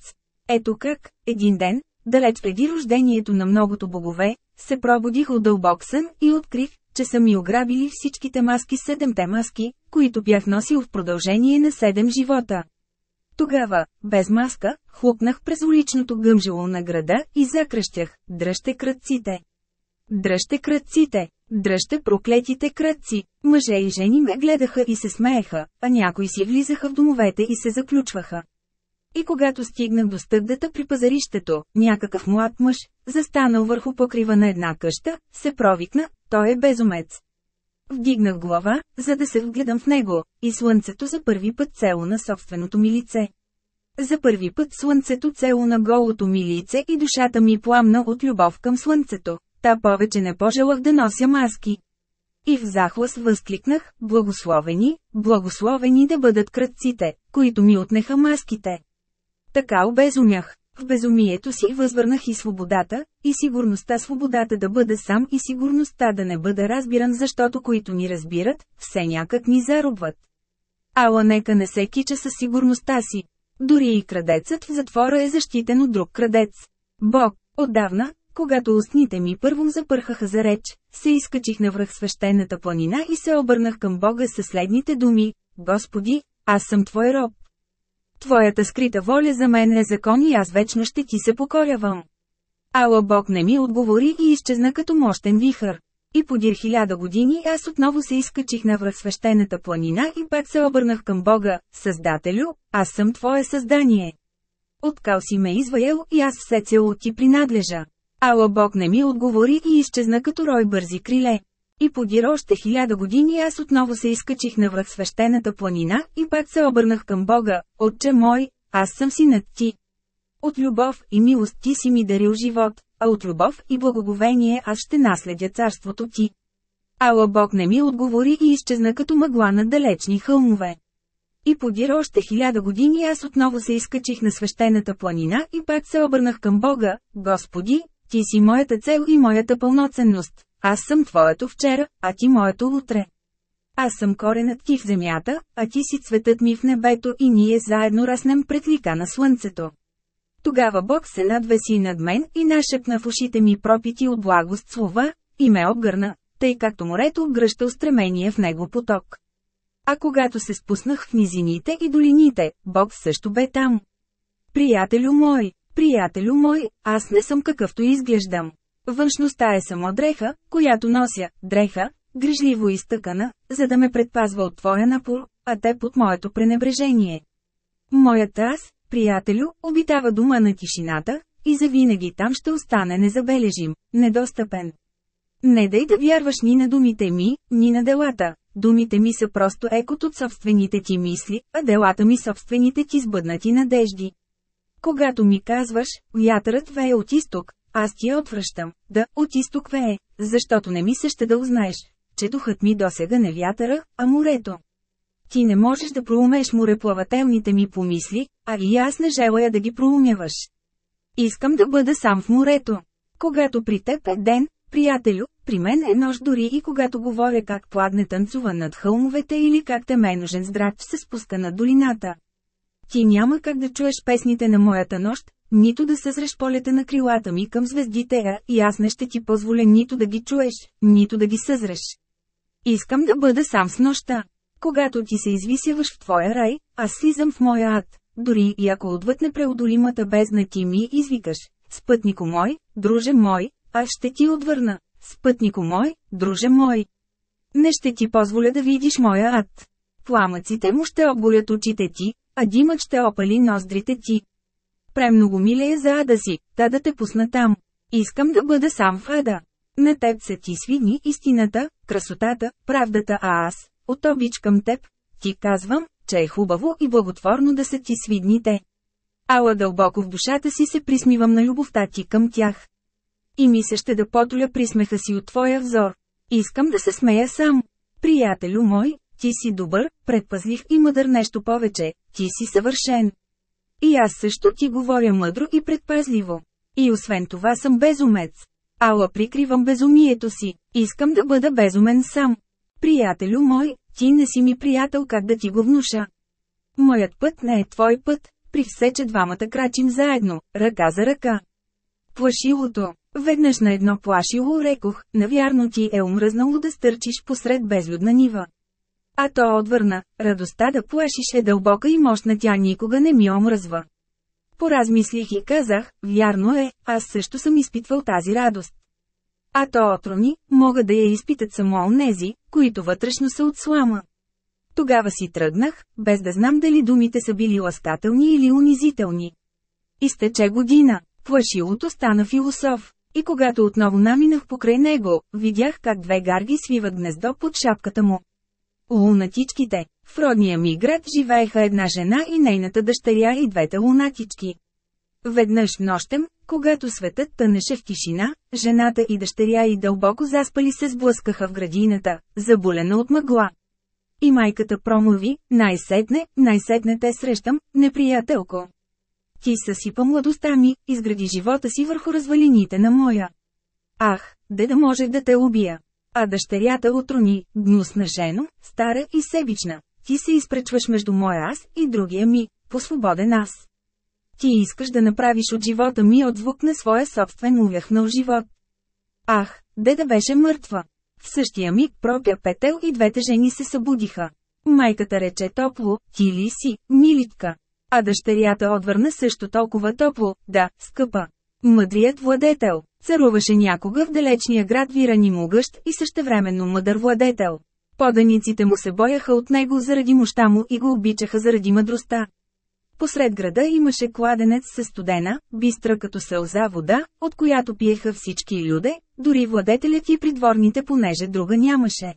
Ето как, един ден, далеч преди рождението на многото богове, се пробудих от дълбок сън и открих, че са ми ограбили всичките маски седемте маски, които бях носил в продължение на седем живота. Тогава, без маска, хлопнах през уличното гъмжело на града и закръщях, дръжте кръците. Дръжте кръците! Дръжте проклетите кръци! Мъже и жени ме гледаха и се смееха, а някои си влизаха в домовете и се заключваха. И когато стигнах до стъгдата при пазарището, някакъв млад мъж, застанал върху покрива на една къща, се провикна, той е безумец. Вдигнах глава, за да се вгледам в него, и слънцето за първи път цело на собственото ми лице. За първи път слънцето цело на голото ми лице и душата ми пламна от любов към слънцето, та повече не пожелах да нося маски. И в захлас възкликнах, благословени, благословени да бъдат кръците, които ми отнеха маските. Така обезумях. В безумието си възвърнах и свободата, и сигурността свободата да бъда сам и сигурността да не бъда разбиран защото които ни разбират, все някак ни заробват. Ала нека не се кича със сигурността си. Дори и крадецът в затвора е защитен от друг крадец. Бог, отдавна, когато устните ми първом запърхаха за реч, се изкачих на връх свещената планина и се обърнах към Бога със следните думи Господи, аз съм Твой роб. Твоята скрита воля за мен е закон и аз вечно ще ти се покорявам. Ала Бог не ми отговори и изчезна като мощен вихър. И подир хиляда години аз отново се изкачих на свещената планина и пак се обърнах към Бога, Създателю, аз съм Твое създание. Откал си ме изваял и аз все цело ти принадлежа. Ала Бог не ми отговори и изчезна като рой бързи криле. И подир още хиляда години аз отново се изкачих на връх свещената планина и пак се обърнах към Бога, Отче мой, аз съм синът ти. От любов и милост ти си ми дарил живот, а от любов и благоговение аз ще наследя царството ти. Ала Бог не ми отговори и изчезна като мъгла на далечни хълмове. И подир още хиляда години аз отново се изкачих на свещената планина и пак се обърнах към Бога, Господи, Ти си моята цел и моята пълноценност. Аз съм твоето вчера, а ти моето утре. Аз съм коренът ти в земята, а ти си цветът ми в небето и ние заедно раснем пред лика на слънцето. Тогава Бог се надвеси над мен и нашепна в ушите ми пропити от благост слова, и ме обгърна, тъй както морето обгръща устремение в него поток. А когато се спуснах в низините и долините, Бог също бе там. Приятелю мой, приятелю мой, аз не съм какъвто изглеждам. Външността е само дреха, която нося, дреха, грижливо изтъкана, за да ме предпазва от твоя напор, а те под моето пренебрежение. Моят аз, приятелю, обитава дома на тишината, и завинаги там ще остане незабележим, недостъпен. Не дай да вярваш ни на думите ми, ни на делата. Думите ми са просто екот от собствените ти мисли, а делата ми собствените ти сбъднати надежди. Когато ми казваш, вятърът вее от изток, аз ти я отвръщам, да, от изток вее, защото не ми се ще да узнаеш, че духът ми досега не вятъра, а морето. Ти не можеш да проумеш мореплавателните ми помисли, а и аз не желая да ги проумяваш. Искам да бъда сам в морето. Когато при теб е ден, приятелю, при мен е нощ дори и когато говоря как пладне танцува над хълмовете или как теменожен здрач се спуска над долината. Ти няма как да чуеш песните на моята нощ, нито да съзреш полета на крилата ми към звездите, а и аз не ще ти позволя нито да ги чуеш, нито да ги съзреш. Искам да бъда сам с нощта. Когато ти се извисяваш в твоя рай, аз слизам в моя ад. Дори и ако отвъд непреодолимата бездна ти ми извикаш, спътнико мой, друже мой, аз ще ти отвърна, спътнико мой, друже мой. Не ще ти позволя да видиш моя ад. Пламъците му ще обгорят очите ти, а димът ще опали ноздрите ти. Премного миле е за ада си, та да те пусна там. Искам да бъда сам в ада. На теб се ти свидни истината, красотата, правдата, а аз, от обич към теб, ти казвам, че е хубаво и благотворно да се ти свидните. Ала дълбоко в душата си се присмивам на любовта ти към тях. И ми се ще да потоля присмеха си от твоя взор. Искам да се смея сам. Приятелю мой, ти си добър, предпазлив и мъдър нещо повече, ти си съвършен. И аз също ти говоря мъдро и предпазливо. И освен това съм безумец. Ала прикривам безумието си, искам да бъда безумен сам. Приятелю мой, ти не си ми приятел как да ти го внуша. Моят път не е твой път, при все, че двамата крачим заедно, ръка за ръка. Плашилото, Веднъж на едно плашило рекох, навярно ти е умръзнало да стърчиш посред безлюдна нива. А то отвърна, радостта да плашиш е дълбока и мощна тя никога не ми омръзва. Поразмислих и казах, вярно е, аз също съм изпитвал тази радост. А то отрони, могат да я изпитат само онези, които вътрешно са от слама. Тогава си тръгнах, без да знам дали думите са били ласкателни или унизителни. Изтече година, плашилото стана философ. И когато отново наминах покрай него, видях как две гарги свиват гнездо под шапката му. Лунатичките. В родния ми град живееха една жена и нейната дъщеря и двете лунатички. Веднъж нощем, когато светът тънеше в тишина, жената и дъщеря и дълбоко заспали се сблъскаха в градината, заболена от мъгла. И майката промови, най-сетне, най-сетне те срещам, неприятелко. Ти съсипа младостта ми, изгради живота си върху развалините на моя. Ах, де да можех да те убия. А дъщерята отрони, гнусна жено, стара и себична. Ти се изпречваш между моя аз и другия ми, по свободен аз. Ти искаш да направиш от живота ми отзвук на своя собствен увяхнал живот. Ах, деда беше мъртва. В същия миг пропя петел и двете жени се събудиха. Майката рече топло, ти ли си, милитка? А дъщерята отвърна също толкова топло, да, скъпа. Мъдрият владетел, царуваше някога в далечния град Вирани могъщ и същевременно мъдър владетел. Поданиците му се бояха от него заради мощта му и го обичаха заради мъдростта. Посред града имаше кладенец със студена, бистра като сълза вода, от която пиеха всички люде, дори владетелят и придворните понеже друга нямаше.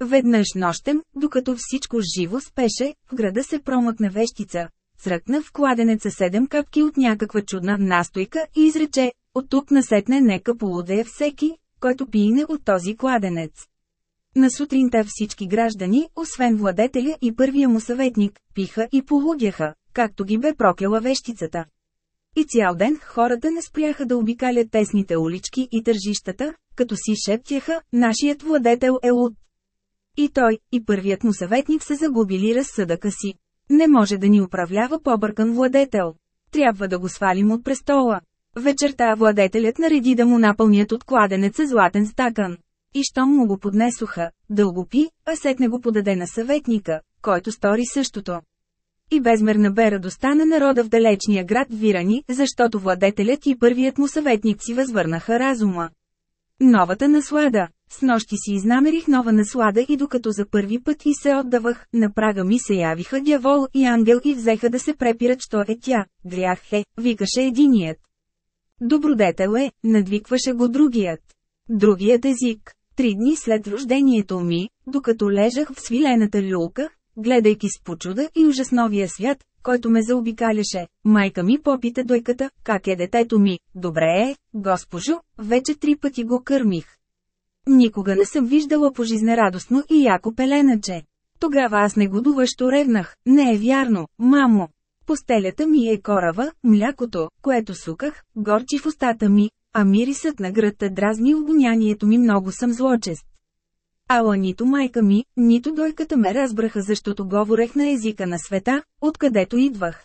Веднъж нощем, докато всичко живо спеше, в града се промъкна вещица, цръкна в кладенеца седем капки от някаква чудна настойка и изрече, от тук насетне нека полудее всеки, който пине от този кладенец. На сутринта всички граждани, освен владетеля и първия му съветник, пиха и полудяха, както ги бе прокляла вещицата. И цял ден хората не спряха да обикалят тесните улички и тържищата, като си шептяха, нашият владетел е луд. И той, и първият му съветник се загубили разсъдъка си. Не може да ни управлява побъркан владетел. Трябва да го свалим от престола. Вечерта владетелят нареди да му напълнят от кладенеца златен стакан. И щом му го поднесоха, дълго пи, а сетне го подаде на съветника, който стори същото. И безмерна бе радостта на народа в далечния град Вирани, защото владетелят и първият му съветник си възвърнаха разума. Новата наслада. С нощи си изнамерих нова наслада и докато за първи път и се отдавах, на прага ми се явиха дявол и ангел и взеха да се препират, що е тя. Грях е, викаше единият. Добродетел е, надвикваше го другият. Другият език. Три дни след рождението ми, докато лежах в свилената люлка, гледайки с почуда и ужасновия свят, който ме заобикаляше, майка ми попита дойката, как е детето ми, добре е, госпожо, вече три пъти го кърмих. Никога не съм виждала пожизнерадостно и яко пеленаче. Тогава аз негодуващо ревнах, не е вярно, мамо. Постелята ми е корава, млякото, което суках, горчи в устата ми, а мирисът на гръдта дразни обонянието ми много съм злочест. Ала нито майка ми, нито дойката ме разбраха защото говорех на езика на света, откъдето идвах.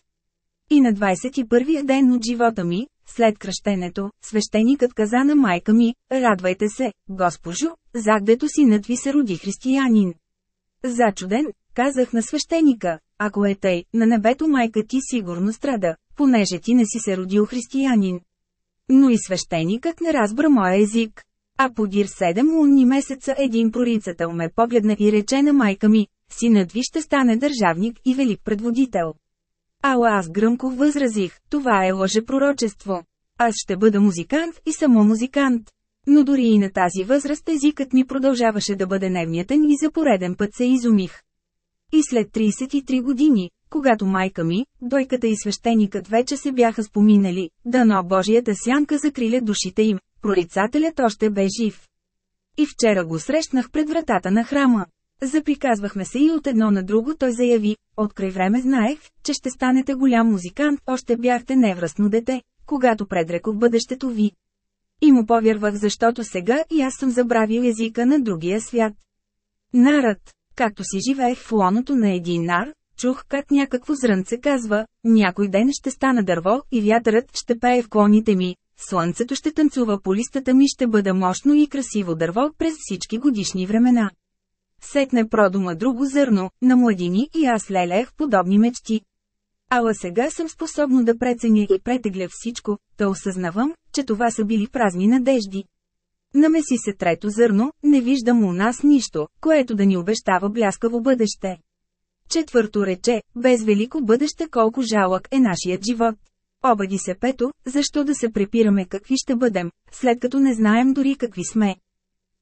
И на 21-я ден от живота ми, след кръщенето, свещеникът каза на майка ми, радвайте се, госпожо, загдето синът ви се роди християнин. Зачуден, казах на свещеника, ако е тъй, на небето майка ти сигурно страда, понеже ти не си се родил християнин. Но и свещеникът не разбра моя език. А подир седем лунни месеца един прорицател ме погледна и рече на майка ми, синът ви ще стане държавник и велик предводител. Ала аз гръмко възразих, това е лъже пророчество. Аз ще бъда музикант и само музикант. Но дори и на тази възраст езикът ми продължаваше да бъде невнятен и за пореден път се изумих. И след 33 години, когато майка ми, дойката и свещеникът вече се бяха споминали, дано Божията сянка закриля душите им, прорицателят още бе жив. И вчера го срещнах пред вратата на храма. Заприказвахме се и от едно на друго той заяви, от край време знаех, че ще станете голям музикант, още бяхте невръстно дете, когато предрекох бъдещето ви. И му повярвах защото сега и аз съм забравил езика на другия свят. Нарът, както си живеех в лоното на един нар, чух как някакво зрънце казва, някой ден ще стана дърво и вятърът ще пее в клоните ми, слънцето ще танцува по листата ми ще бъда мощно и красиво дърво през всички годишни времена. Сетне продума друго зърно, на младини и аз лелех подобни мечти. Ала сега съм способно да преценя и претегля всичко, да осъзнавам, че това са били празни надежди. Намеси се трето зърно, не виждам у нас нищо, което да ни обещава бляскаво бъдеще. Четвърто рече, без велико бъдеще колко жалък е нашият живот. Обади се пето, защо да се препираме какви ще бъдем, след като не знаем дори какви сме.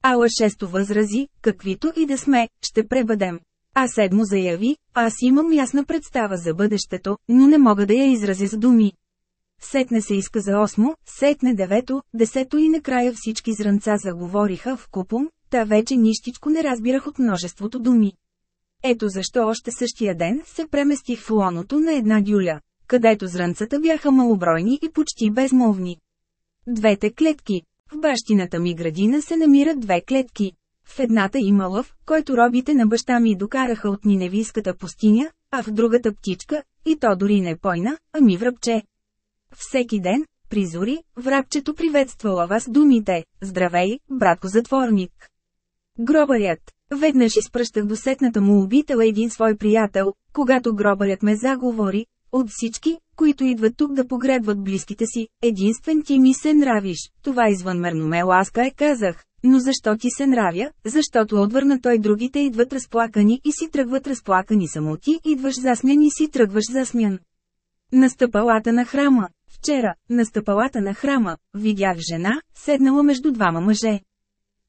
Ала шесто възрази, каквито и да сме, ще пребъдем. А седмо заяви, аз имам ясна представа за бъдещето, но не мога да я изразя с думи. Сетне се иска за осмо, сетне девето, десето и накрая всички зранца заговориха в купум, та вече нищичко не разбирах от множеството думи. Ето защо още същия ден се преместих в лоното на една дюля, където зранцата бяха малобройни и почти безмолвни. Двете клетки. В бащината ми градина се намират две клетки. В едната има лъв, който робите на баща ми докараха от Ниневийската пустиня, а в другата птичка, и то дори не пойна, ами връбче. Всеки ден, при зори, врабчето приветствала вас думите «Здравей, братко затворник». Гробарят. Веднъж изпръщах до сетната му убител един свой приятел, когато гробарят ме заговори, от всички, които идват тук да погребват близките си, единствен ти ми се нравиш, това извънмерно ме ласка е казах. Но защо ти се нравя? Защото отвърна той другите идват разплакани и си тръгват разплакани само ти идваш засмян и си тръгваш засмян. На стъпалата на храма. Вчера, на стъпалата на храма, видях жена, седнала между двама мъже.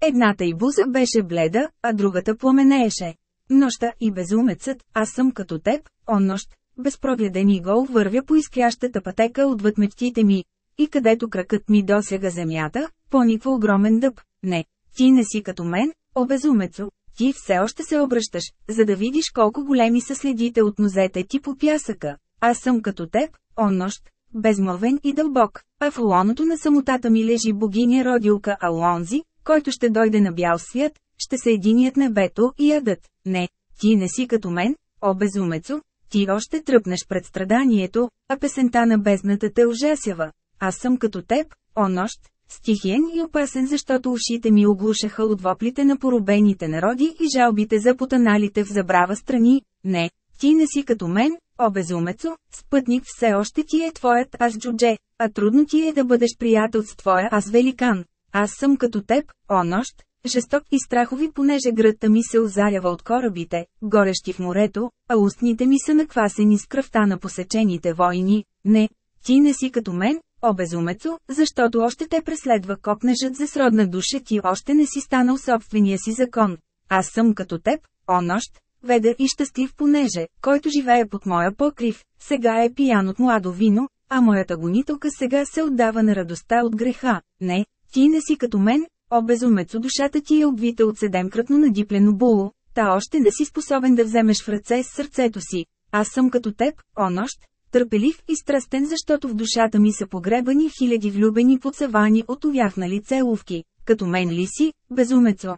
Едната и буза беше бледа, а другата пламенееше. Нощта и безумецът, аз съм като теб, он нощ, безпрогледен и гол вървя по изкрящата пътека отвъд мечтите ми. И където кракът ми досяга земята, пониква огромен дъб. Не, ти не си като мен, о безумецо, ти все още се обръщаш, за да видиш колко големи са следите от нозете ти по пясъка. Аз съм като теб, о нощ, безмълвен и дълбок, а в лоното на самотата ми лежи богиня родилка Алонзи, който ще дойде на бял свят, ще се единият небето и ядът. Не, ти не си като мен, о безумецо, ти още тръпнеш пред страданието, а песента на бездната те ужасява. Аз съм като теб, о нощ, стихиен и опасен защото ушите ми оглушаха от воплите на поробените народи и жалбите за потаналите в забрава страни. Не, ти не си като мен, о безумецо, спътник все още ти е твоят аз джудже, а трудно ти е да бъдеш приятел с твоя аз великан. Аз съм като теб, о нощ, жесток и страхови понеже гръдта ми се озарява от корабите, горещи в морето, а устните ми са наквасени с кръвта на посечените войни. Не, ти не си като мен, о безумецо, защото още те преследва копнежът за сродна душа ти още не си станал собствения си закон. Аз съм като теб, о нощ, ведър и щастлив понеже, който живее под моя покрив, сега е пиян от младо вино, а моята гонителка сега се отдава на радостта от греха. Не, ти не си като мен, о безумецо душата ти е обвита от седемкратно надиплено було, та още не си способен да вземеш в ръце с сърцето си. Аз съм като теб, о нощ, търпелив и страстен защото в душата ми са погребани хиляди влюбени подсавани от увяхнали целувки. Като мен ли си, безумецо?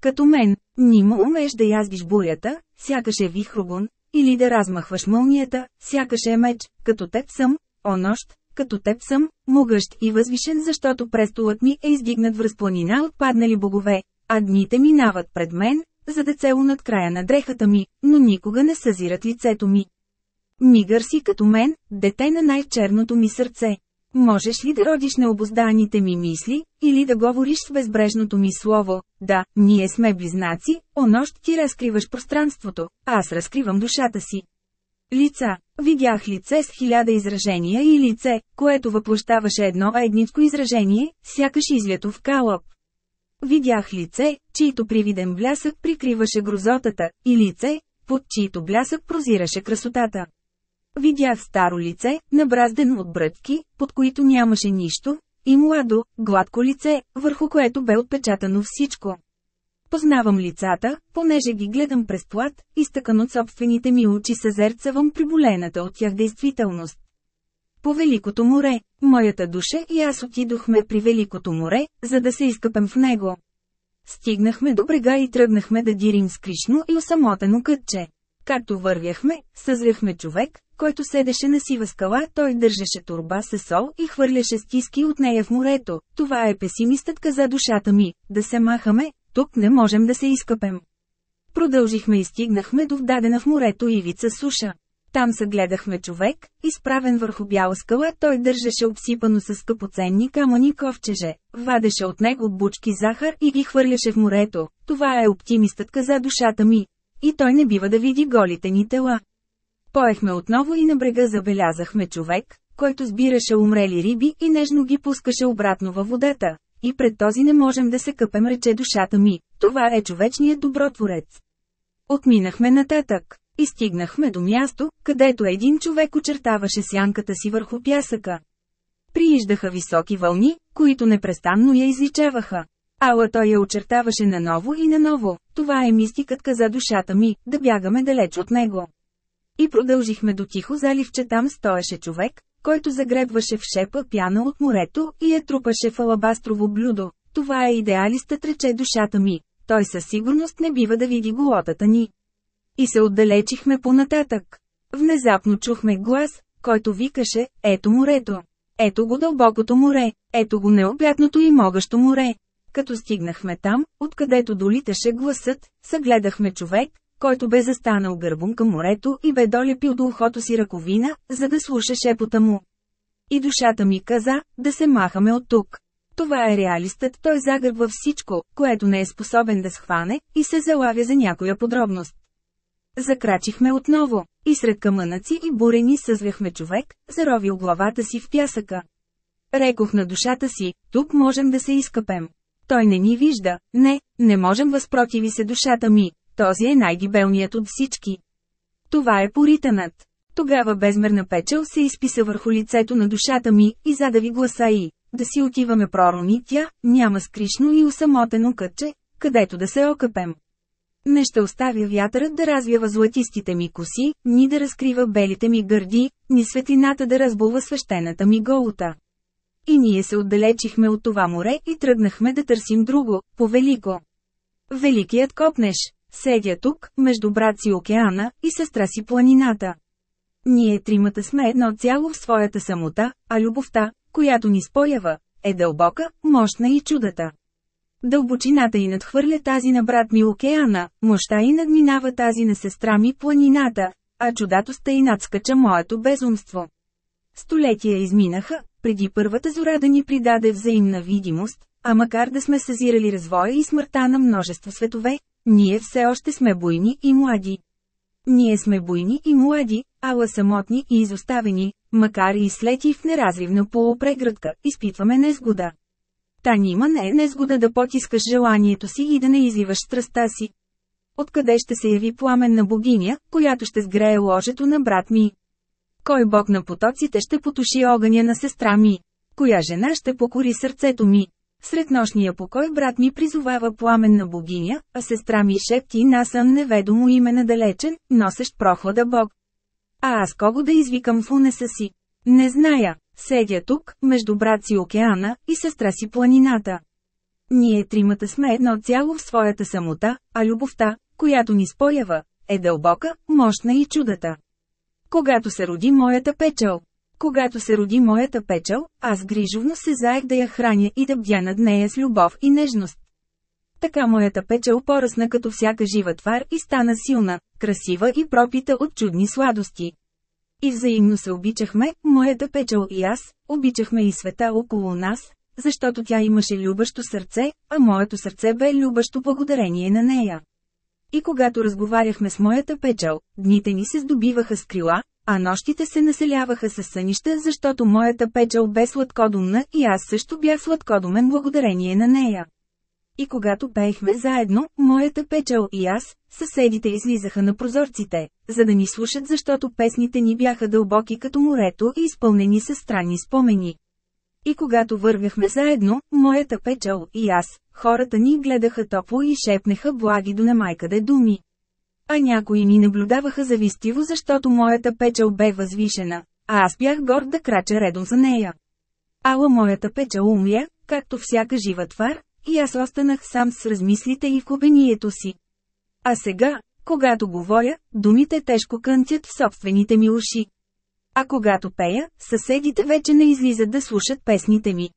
Като мен, нима умееш да яздиш бурята, сякаш е вихрогон, или да размахваш мълнията, сякаш е меч, като теб съм, о нощ, като теб съм, могъщ и възвишен защото престолът ми е издигнат в разпланина от паднали богове, а дните минават пред мен, за да целунат края на дрехата ми, но никога не съзират лицето ми. Мигър си като мен, дете на най-черното ми сърце. Можеш ли да родиш необозданите ми мисли, или да говориш с безбрежното ми слово, да, ние сме близнаци, о нощ ти разкриваш пространството, аз разкривам душата си. Лица. Видях лице с хиляда изражения и лице, което въплощаваше едно едничко изражение, сякаш излято в калъп. Видях лице, чието привиден блясък прикриваше грозотата, и лице, под чието блясък прозираше красотата. Видях старо лице, набраздено от брътки, под които нямаше нищо, и младо, гладко лице, върху което бе отпечатано всичко. Познавам лицата, понеже ги гледам през плат, изтъкан от собствените ми очи съзерцавам приболената от тях действителност. По Великото море, моята душа и аз отидохме при Великото море, за да се изкъпем в него. Стигнахме до брега и тръгнахме да дирим скришно и осамотено кътче. Както вървяхме, съзряхме човек, който седеше на сива скала, той държеше турба с сол и хвърляше стиски от нея в морето. Това е песимистът каза душата ми, да се махаме, тук не можем да се изкъпем. Продължихме и стигнахме до вдадена в морето ивица суша. Там съгледахме човек, изправен върху бяла скала, той държеше обсипано с скъпоценни камъни ковчеже, вадеше от него бучки захар и ги хвърляше в морето. Това е оптимистът каза душата ми. И той не бива да види голите ни тела. Поехме отново и на брега забелязахме човек, който сбираше умрели риби и нежно ги пускаше обратно във водата. И пред този не можем да се къпем рече душата ми, това е човечният добротворец. Отминахме нататък. И стигнахме до място, където един човек очертаваше сянката си върху пясъка. Прииждаха високи вълни, които непрестанно я изличаваха. Ала той я очертаваше наново и наново. Това е мистикът каза душата ми, да бягаме далеч от него. И продължихме до тихо заливче там стоеше човек, който загребваше в шепа пяна от морето и я трупаше в алабастрово блюдо. Това е идеалистът рече душата ми. Той със сигурност не бива да види голотата ни. И се отдалечихме понататък. Внезапно чухме глас, който викаше, ето морето. Ето го дълбокото море, ето го необятното и могащо море. Като стигнахме там, откъдето долиташе гласът, съгледахме човек, който бе застанал гърбом към морето и бе долепил до ухото си ръковина, за да слуша шепота му. И душата ми каза, да се махаме от тук. Това е реалистът, той загърбва всичко, което не е способен да схване, и се залавя за някоя подробност. Закрачихме отново, и сред камънаци и бурени съзвяхме човек, заровил главата си в пясъка. Рекох на душата си, тук можем да се изкъпем. Той не ни вижда, не, не можем възпротиви се душата ми, този е най-гибелният от всички. Това е поританът. Тогава безмерна печел се изписа върху лицето на душата ми и задави гласа и да си отиваме пророни тя, няма скришно и усамотено кътче, където да се окъпем. Не ще оставя вятърът да развява златистите ми коси, ни да разкрива белите ми гърди, ни светлината да разбува свещената ми голота. И ние се отдалечихме от това море и тръгнахме да търсим друго, по-велико. Великият копнеш, седя тук, между брат си океана и сестра си планината. Ние тримата сме едно цяло в своята самота, а любовта, която ни споява, е дълбока, мощна и чудата. Дълбочината й надхвърля тази на брат ми океана, мощта й надминава тази на сестра ми планината, а чудатостта й надскача моето безумство. Столетия изминаха, преди първата зора да ни придаде взаимна видимост, а макар да сме съзирали развоя и смъртта на множество светове, ние все още сме буйни и млади. Ние сме буйни и млади, ала самотни и изоставени, макар и слети в неразривна полупрегръдка, изпитваме незгода. Та нима не е незгода да потискаш желанието си и да не изливаш страста си. Откъде ще се яви пламенна богиня, която ще сгрее ложето на брат ми? Кой бог на потоците ще потуши огъня на сестра ми? Коя жена ще покори сърцето ми? Сред нощния покой брат ми призовава пламенна богиня, а сестра ми шепти на сън неведомо име надалечен, носещ прохлада бог. А аз кого да извикам в унеса си? Не зная, седя тук, между брат си океана и сестра си планината. Ние тримата сме едно цяло в своята самота, а любовта, която ни споява, е дълбока, мощна и чудата. Когато се роди моята печел, когато се роди моята печел, аз грижовно се заех да я храня и да бдя над нея с любов и нежност. Така моята печел поръсна като всяка жива твар и стана силна, красива и пропита от чудни сладости. И взаимно се обичахме, моята печел и аз, обичахме и света около нас, защото тя имаше любащо сърце, а моето сърце бе любащо благодарение на нея. И когато разговаряхме с моята печел, дните ни се здобиваха с крила, а нощите се населяваха с сънища, защото моята печел бе сладкодумна и аз също бях сладкодумен благодарение на нея. И когато пеехме заедно, моята печел и аз, съседите излизаха на прозорците, за да ни слушат защото песните ни бяха дълбоки като морето и изпълнени с странни спомени. И когато вървяхме заедно, моята печел и аз, хората ни гледаха топло и шепнеха благи до немайкъде думи. А някои ни наблюдаваха завистиво, защото моята печел бе възвишена, а аз бях горд да крача редом за нея. Ала моята печел умря, както всяка жива твар, и аз останах сам с размислите и в кубението си. А сега, Когато говоря, думите тежко кънтят в собствените ми уши. А когато пея, съседите вече не излизат да слушат песните ми.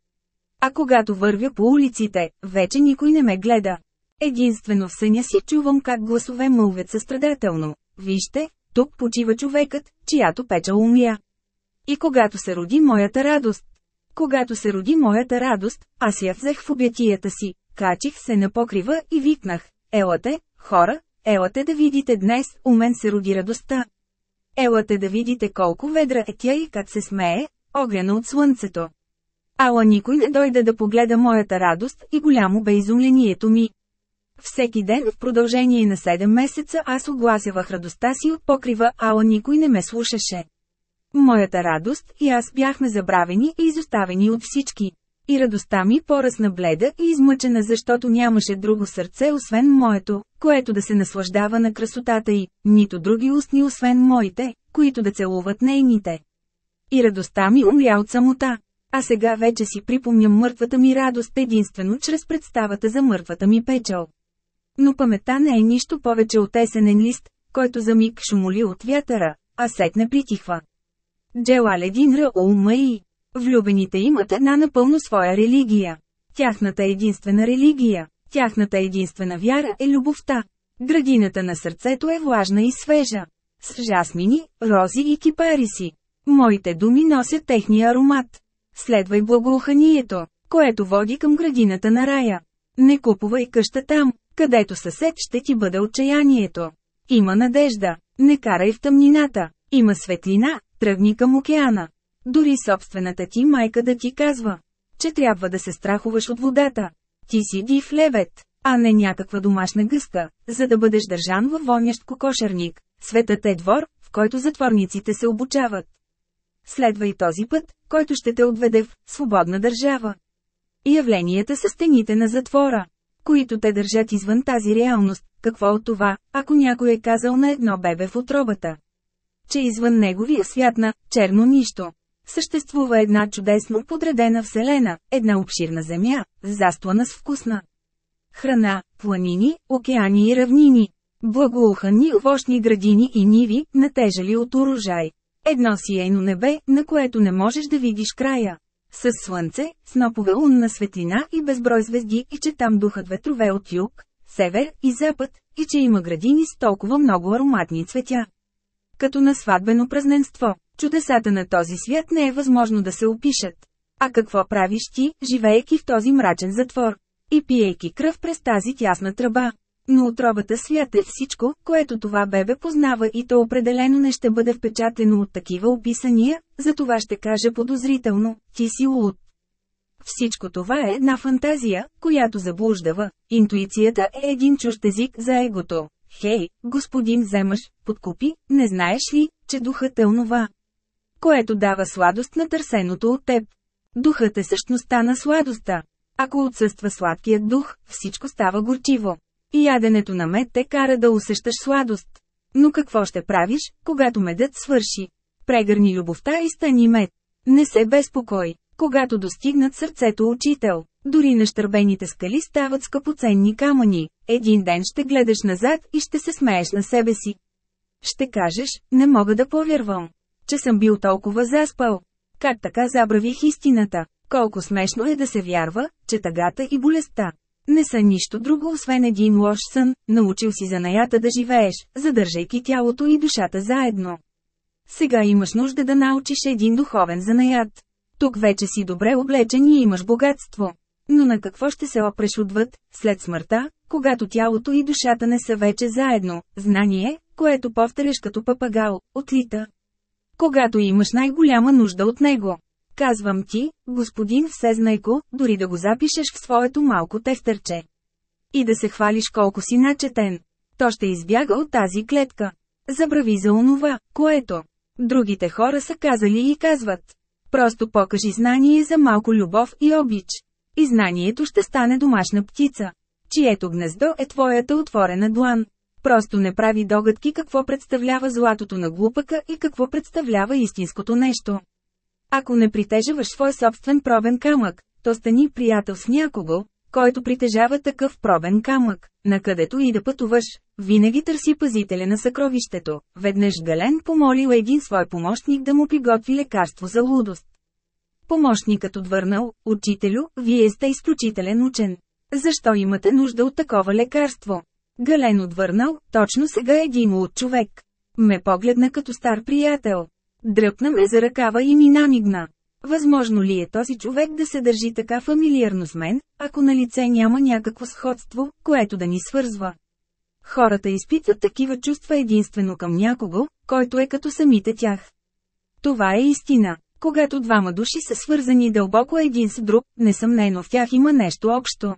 А когато вървя по улиците, вече никой не ме гледа. Единствено в съня си чувам как гласове мълвят състрадателно. Вижте, тук почива човекът, чиято печа умя. И когато се роди моята радост. Когато се роди моята радост, аз я взех в обятията си, качих се на покрива и викнах. Елате, хора, елате да видите днес, у мен се роди радостта. Елате да видите колко ведра е тя и как се смее, огряна от слънцето. Ала никой не дойде да погледа моята радост и голямо бе изумлението ми. Всеки ден в продължение на 7 месеца аз огласявах радостта си от покрива, ала никой не ме слушаше. Моята радост и аз бяхме забравени и изоставени от всички. И радостта ми поръсна бледа и измъчена, защото нямаше друго сърце освен моето, което да се наслаждава на красотата й, нито други устни освен моите, които да целуват нейните. И радостта ми умря от самота. А сега вече си припомням мъртвата ми радост единствено чрез представата за мъртвата ми печал. Но памета не е нищо повече от есенен лист, който за миг шумоли от вятъра, а сетне притихва. Джелаледин Раумаи. Влюбените имат една напълно своя религия. Тяхната единствена религия, тяхната единствена вяра е любовта. Градината на сърцето е влажна и свежа. С жасмини, рози и кипариси. Моите думи носят техния аромат. Следвай благоуханието, което води към градината на рая. Не купувай къща там, където съсед ще ти бъде отчаянието. Има надежда, не карай в тъмнината, има светлина, тръгни към океана. Дори собствената ти майка да ти казва, че трябва да се страхуваш от водата. Ти си див левет, а не някаква домашна гъска, за да бъдеш държан във вонящ кокошерник. Светът е двор, в който затворниците се обучават. Следвай този път, който ще те отведе в свободна държава. И явленията са стените на затвора, които те държат извън тази реалност. Какво от това, ако някой е казал на едно бебе в отробата? Че извън неговия свят на черно нищо. Съществува една чудесно подредена вселена, една обширна земя, застлана с вкусна храна, планини, океани и равнини. Благоухани овощни градини и ниви, натежали от урожай. Едно сиейно небе, на което не можеш да видиш края. С слънце, снопове лунна светлина и безброй звезди и че там духат ветрове от юг, север и запад, и че има градини с толкова много ароматни цветя. Като на сватбено празненство, чудесата на този свят не е възможно да се опишат. А какво правиш ти, живеейки в този мрачен затвор? И пиейки кръв през тази тясна тръба. Но отробата свят е всичко, което това бебе познава и то определено не ще бъде впечатено от такива описания, затова ще каже подозрително, ти си луд. Всичко това е една фантазия, която заблуждава. Интуицията е един чужд език за егото. Хей, господин вземаш, подкупи, не знаеш ли, че духът е онова, което дава сладост на търсеното от теб. Духът е същността на сладостта. Ако отсъства сладкият дух, всичко става горчиво. И яденето на мед те кара да усещаш сладост. Но какво ще правиш, когато медът свърши? Прегърни любовта и стани мед. Не се безпокой. Когато достигнат сърцето учител, дори нащърбените скали стават скъпоценни камъни. Един ден ще гледаш назад и ще се смееш на себе си. Ще кажеш, не мога да повярвам, че съм бил толкова заспал. Как така забравих истината? Колко смешно е да се вярва, че тъгата и болестта, не са нищо друго освен един лош сън, научил си занаята да живееш, задържайки тялото и душата заедно. Сега имаш нужда да научиш един духовен занаят. Тук вече си добре облечен и имаш богатство. Но на какво ще се опреш отвъд, след смъртта, когато тялото и душата не са вече заедно, знание, което повторяш като папагал, отлита. Когато имаш най-голяма нужда от него. Казвам ти, господин Всезнайко, дори да го запишеш в своето малко тефтерче. И да се хвалиш колко си начетен. То ще избяга от тази клетка. Забрави за онова, което другите хора са казали и казват. Просто покажи знание за малко любов и обич. И знанието ще стане домашна птица, чието гнездо е твоята отворена длан. Просто не прави догадки какво представлява златото на глупака и какво представлява истинското нещо. Ако не притежаваш свой собствен пробен камък, то стани приятел с някого, който притежава такъв пробен камък, накъдето и да пътуваш, винаги търси пазителя на съкровището. Веднъж Гален помолил един свой помощник да му приготви лекарство за лудост. Помощникът отвърнал, учителю, вие сте изключителен учен. Защо имате нужда от такова лекарство? Гален отвърнал, точно сега един луд човек. Ме погледна като стар приятел. Дръпна ме за ръкава и ми намигна. Възможно ли е този човек да се държи така фамилиарно с мен, ако на лице няма някакво сходство, което да ни свързва? Хората изпитват такива чувства единствено към някого, който е като самите тях. Това е истина. Когато двама души са свързани дълбоко един с друг, несъмнено в тях има нещо общо.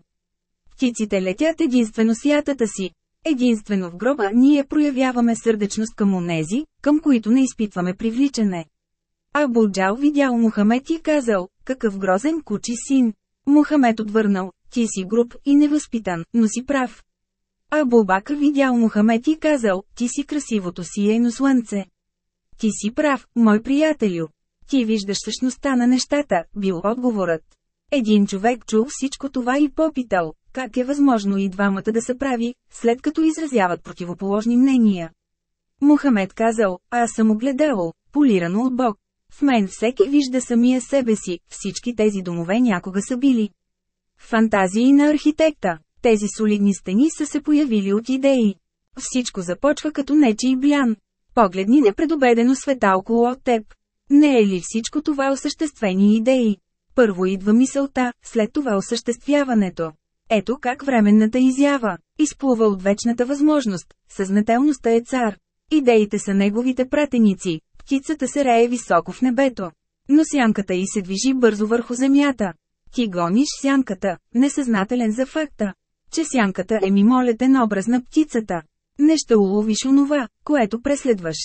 Птиците летят единствено святата си. Единствено в гроба ние проявяваме сърдечност към онези, към които не изпитваме привличане. Абу Джал видял Мухамед и казал, какъв грозен кучи син. Мухамед отвърнал, ти си груб и невъзпитан, но си прав. Абу Бакър видял Мухамед и казал, ти си красивото сияйно слънце. Ти си прав, мой приятелю. Ти виждаш същността на нещата, бил отговорът. Един човек чул всичко това и попитал, как е възможно и двамата да са прави, след като изразяват противоположни мнения. Мухамед казал, аз съм огледало, полирано от Бог. В мен всеки вижда самия себе си, всички тези домове някога са били. Фантазии на архитекта. Тези солидни стени са се появили от идеи. Всичко започва като нечи и блян. Погледни непредобедено света около от теб. Не е ли всичко това осъществени идеи? Първо идва мисълта, след това осъществяването. Ето как временната изява. Изплува от вечната възможност. Съзнателността е цар. Идеите са неговите пратеници. Птицата се рее високо в небето. Но сянката й се движи бързо върху земята. Ти гониш сянката, несъзнателен за факта, че сянката е мимолетен образ на птицата. Не ще уловиш онова, което преследваш.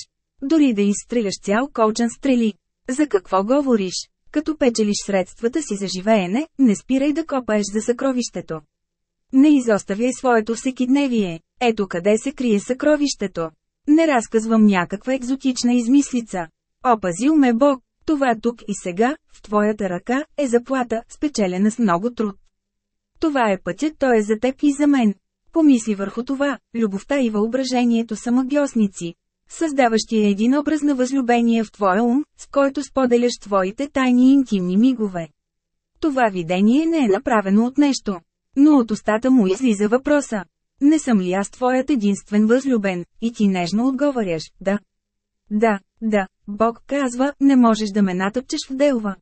Дори да изстреляш цял колчан стрели. За какво говориш? Като печелиш средствата си за живеене, не спирай да копаеш за съкровището. Не изоставяй своето всекидневие. Ето къде се крие съкровището. Не разказвам някаква екзотична измислица. Опазил ме Бог, това тук и сега, в твоята ръка, е заплата, спечелена с много труд. Това е пътят, той е за теб и за мен. Помисли върху това, любовта и въображението са магиосници, създаващи един образ на възлюбение в твоя ум, с който споделяш твоите тайни и интимни мигове. Това видение не е направено от нещо. Но от устата му излиза въпроса. Не съм ли аз твоят единствен възлюбен? И ти нежно отговаряш, да. Да, да, Бог казва, не можеш да ме натъпчеш в делва.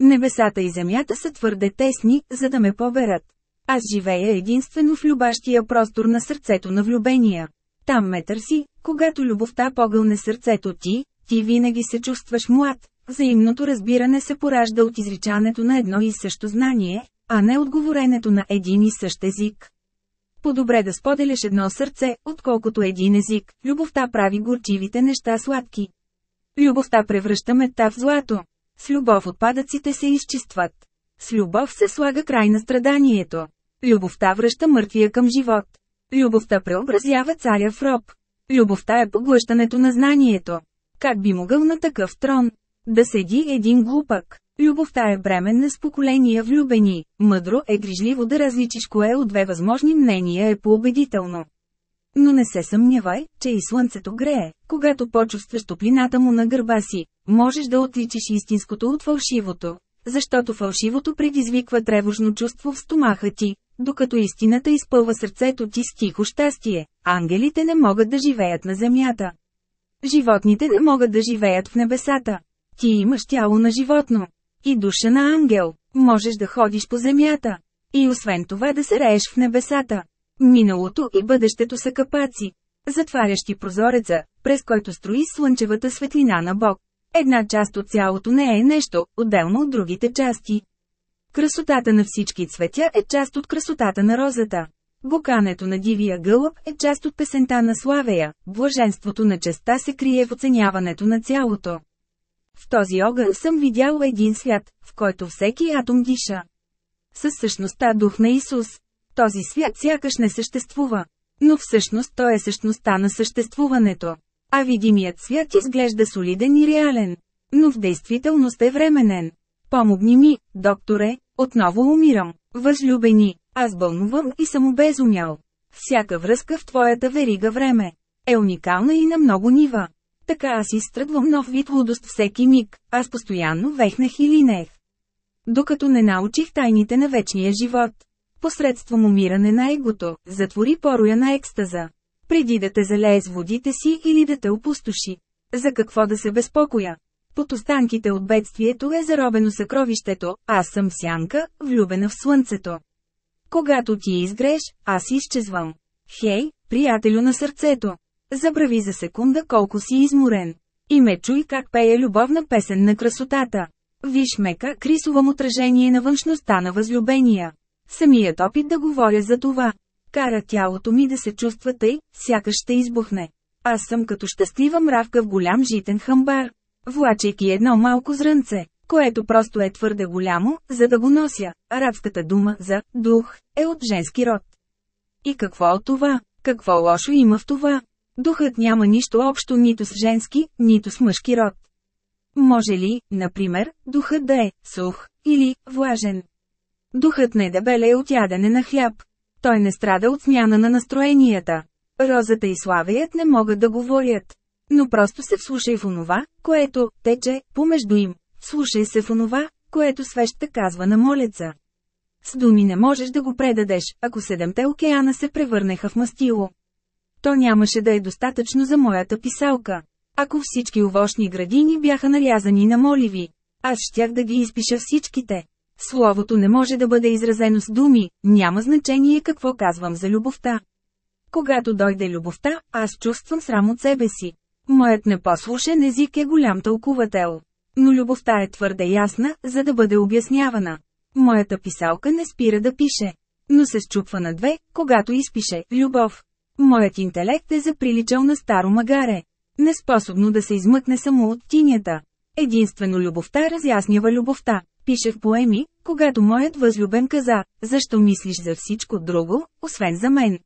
Небесата и земята са твърде тесни, за да ме поберат. Аз живея единствено в любащия простор на сърцето на влюбения. Там ме търси, когато любовта погълне сърцето ти, ти винаги се чувстваш млад. Взаимното разбиране се поражда от изричането на едно и също знание, а не отговоренето на един и същ език. По-добре да споделяш едно сърце, отколкото един език, любовта прави горчивите неща сладки. Любовта превръща мета в злато. С любов отпадъците се изчистват. С любов се слага край на страданието. Любовта връща мъртвия към живот. Любовта преобразява царя в роб. Любовта е поглъщането на знанието. Как би могъл на такъв трон? Да седи един глупак. Любовта е бременна с поколения влюбени, мъдро е грижливо да различиш кое от две възможни мнения е поубедително. Но не се съмнявай, че и слънцето грее, когато почувстваш топлината му на гърба си, можеш да отличиш истинското от фалшивото, защото фалшивото предизвиква тревожно чувство в стомаха ти, докато истината изпълва сърцето ти с тихо щастие. Ангелите не могат да живеят на земята. Животните не могат да живеят в небесата. Ти имаш тяло на животно. И душа на ангел. Можеш да ходиш по земята. И освен това да се рееш в небесата. Миналото и бъдещето са капаци. Затварящи прозореца, през който строи слънчевата светлина на Бог. Една част от цялото не е нещо, отделно от другите части. Красотата на всички цветя е част от красотата на розата. Букането на дивия гълъб е част от песента на Славея, блаженството на честа се крие в оценяването на цялото. В този огън съм видял един свят, в който всеки атом диша. Със същността дух на Исус. Този свят сякаш не съществува. Но всъщност той е същността на съществуването. А видимият свят изглежда солиден и реален. Но в действителност е временен. Помогни ми, докторе, отново умирам. Възлюбени, Аз бълнувам и съм обезумял. Всяка връзка в твоята верига време е уникална и на много нива. Така аз изтръгвам нов вид лудост всеки миг, аз постоянно вехнах и линех. Докато не научих тайните на вечния живот. Посредством умиране на егото, затвори пороя на екстаза. Преди да те залее с водите си или да те опустоши. За какво да се безпокоя? Под останките от бедствието е заробено съкровището, аз съм сянка, влюбена в слънцето. Когато ти изгреш, аз изчезвам. Хей, приятелю на сърцето! Забрави за секунда колко си изморен. И ме чуй как пее любовна песен на красотата. Виж ме как рисувам отражение на външността на възлюбения. Самият опит да говоря за това. Кара тялото ми да се чувства тъй, сякаш ще избухне. Аз съм като щастлива мравка в голям житен хамбар. Влачайки едно малко зрънце, което просто е твърде голямо, за да го нося. Арабската дума за «дух» е от женски род. И какво от това? Какво лошо има в това? Духът няма нищо общо нито с женски, нито с мъжки род. Може ли, например, духът да е сух или влажен? Духът не дебеле е от ядене на хляб. Той не страда от смяна на настроенията. Розата и славеят не могат да говорят. Но просто се вслушай в онова, което тече помежду им. Слушай се в онова, което свещта казва на молеца. С думи не можеш да го предадеш, ако седемте океана се превърнеха в мастило. То нямаше да е достатъчно за моята писалка. Ако всички овощни градини бяха нарязани на моливи, аз щях да ги изпиша всичките. Словото не може да бъде изразено с думи, няма значение какво казвам за любовта. Когато дойде любовта, аз чувствам срам от себе си. Моят непослушен език е голям тълкувател. Но любовта е твърде ясна, за да бъде обяснявана. Моята писалка не спира да пише. Но се счупва на две, когато изпише «любов». Моят интелект е заприличал на старо магаре. Неспособно да се измъкне само от тинята. Единствено любовта разяснява любовта. Пише в поеми, когато моят възлюбен каза, защо мислиш за всичко друго, освен за мен.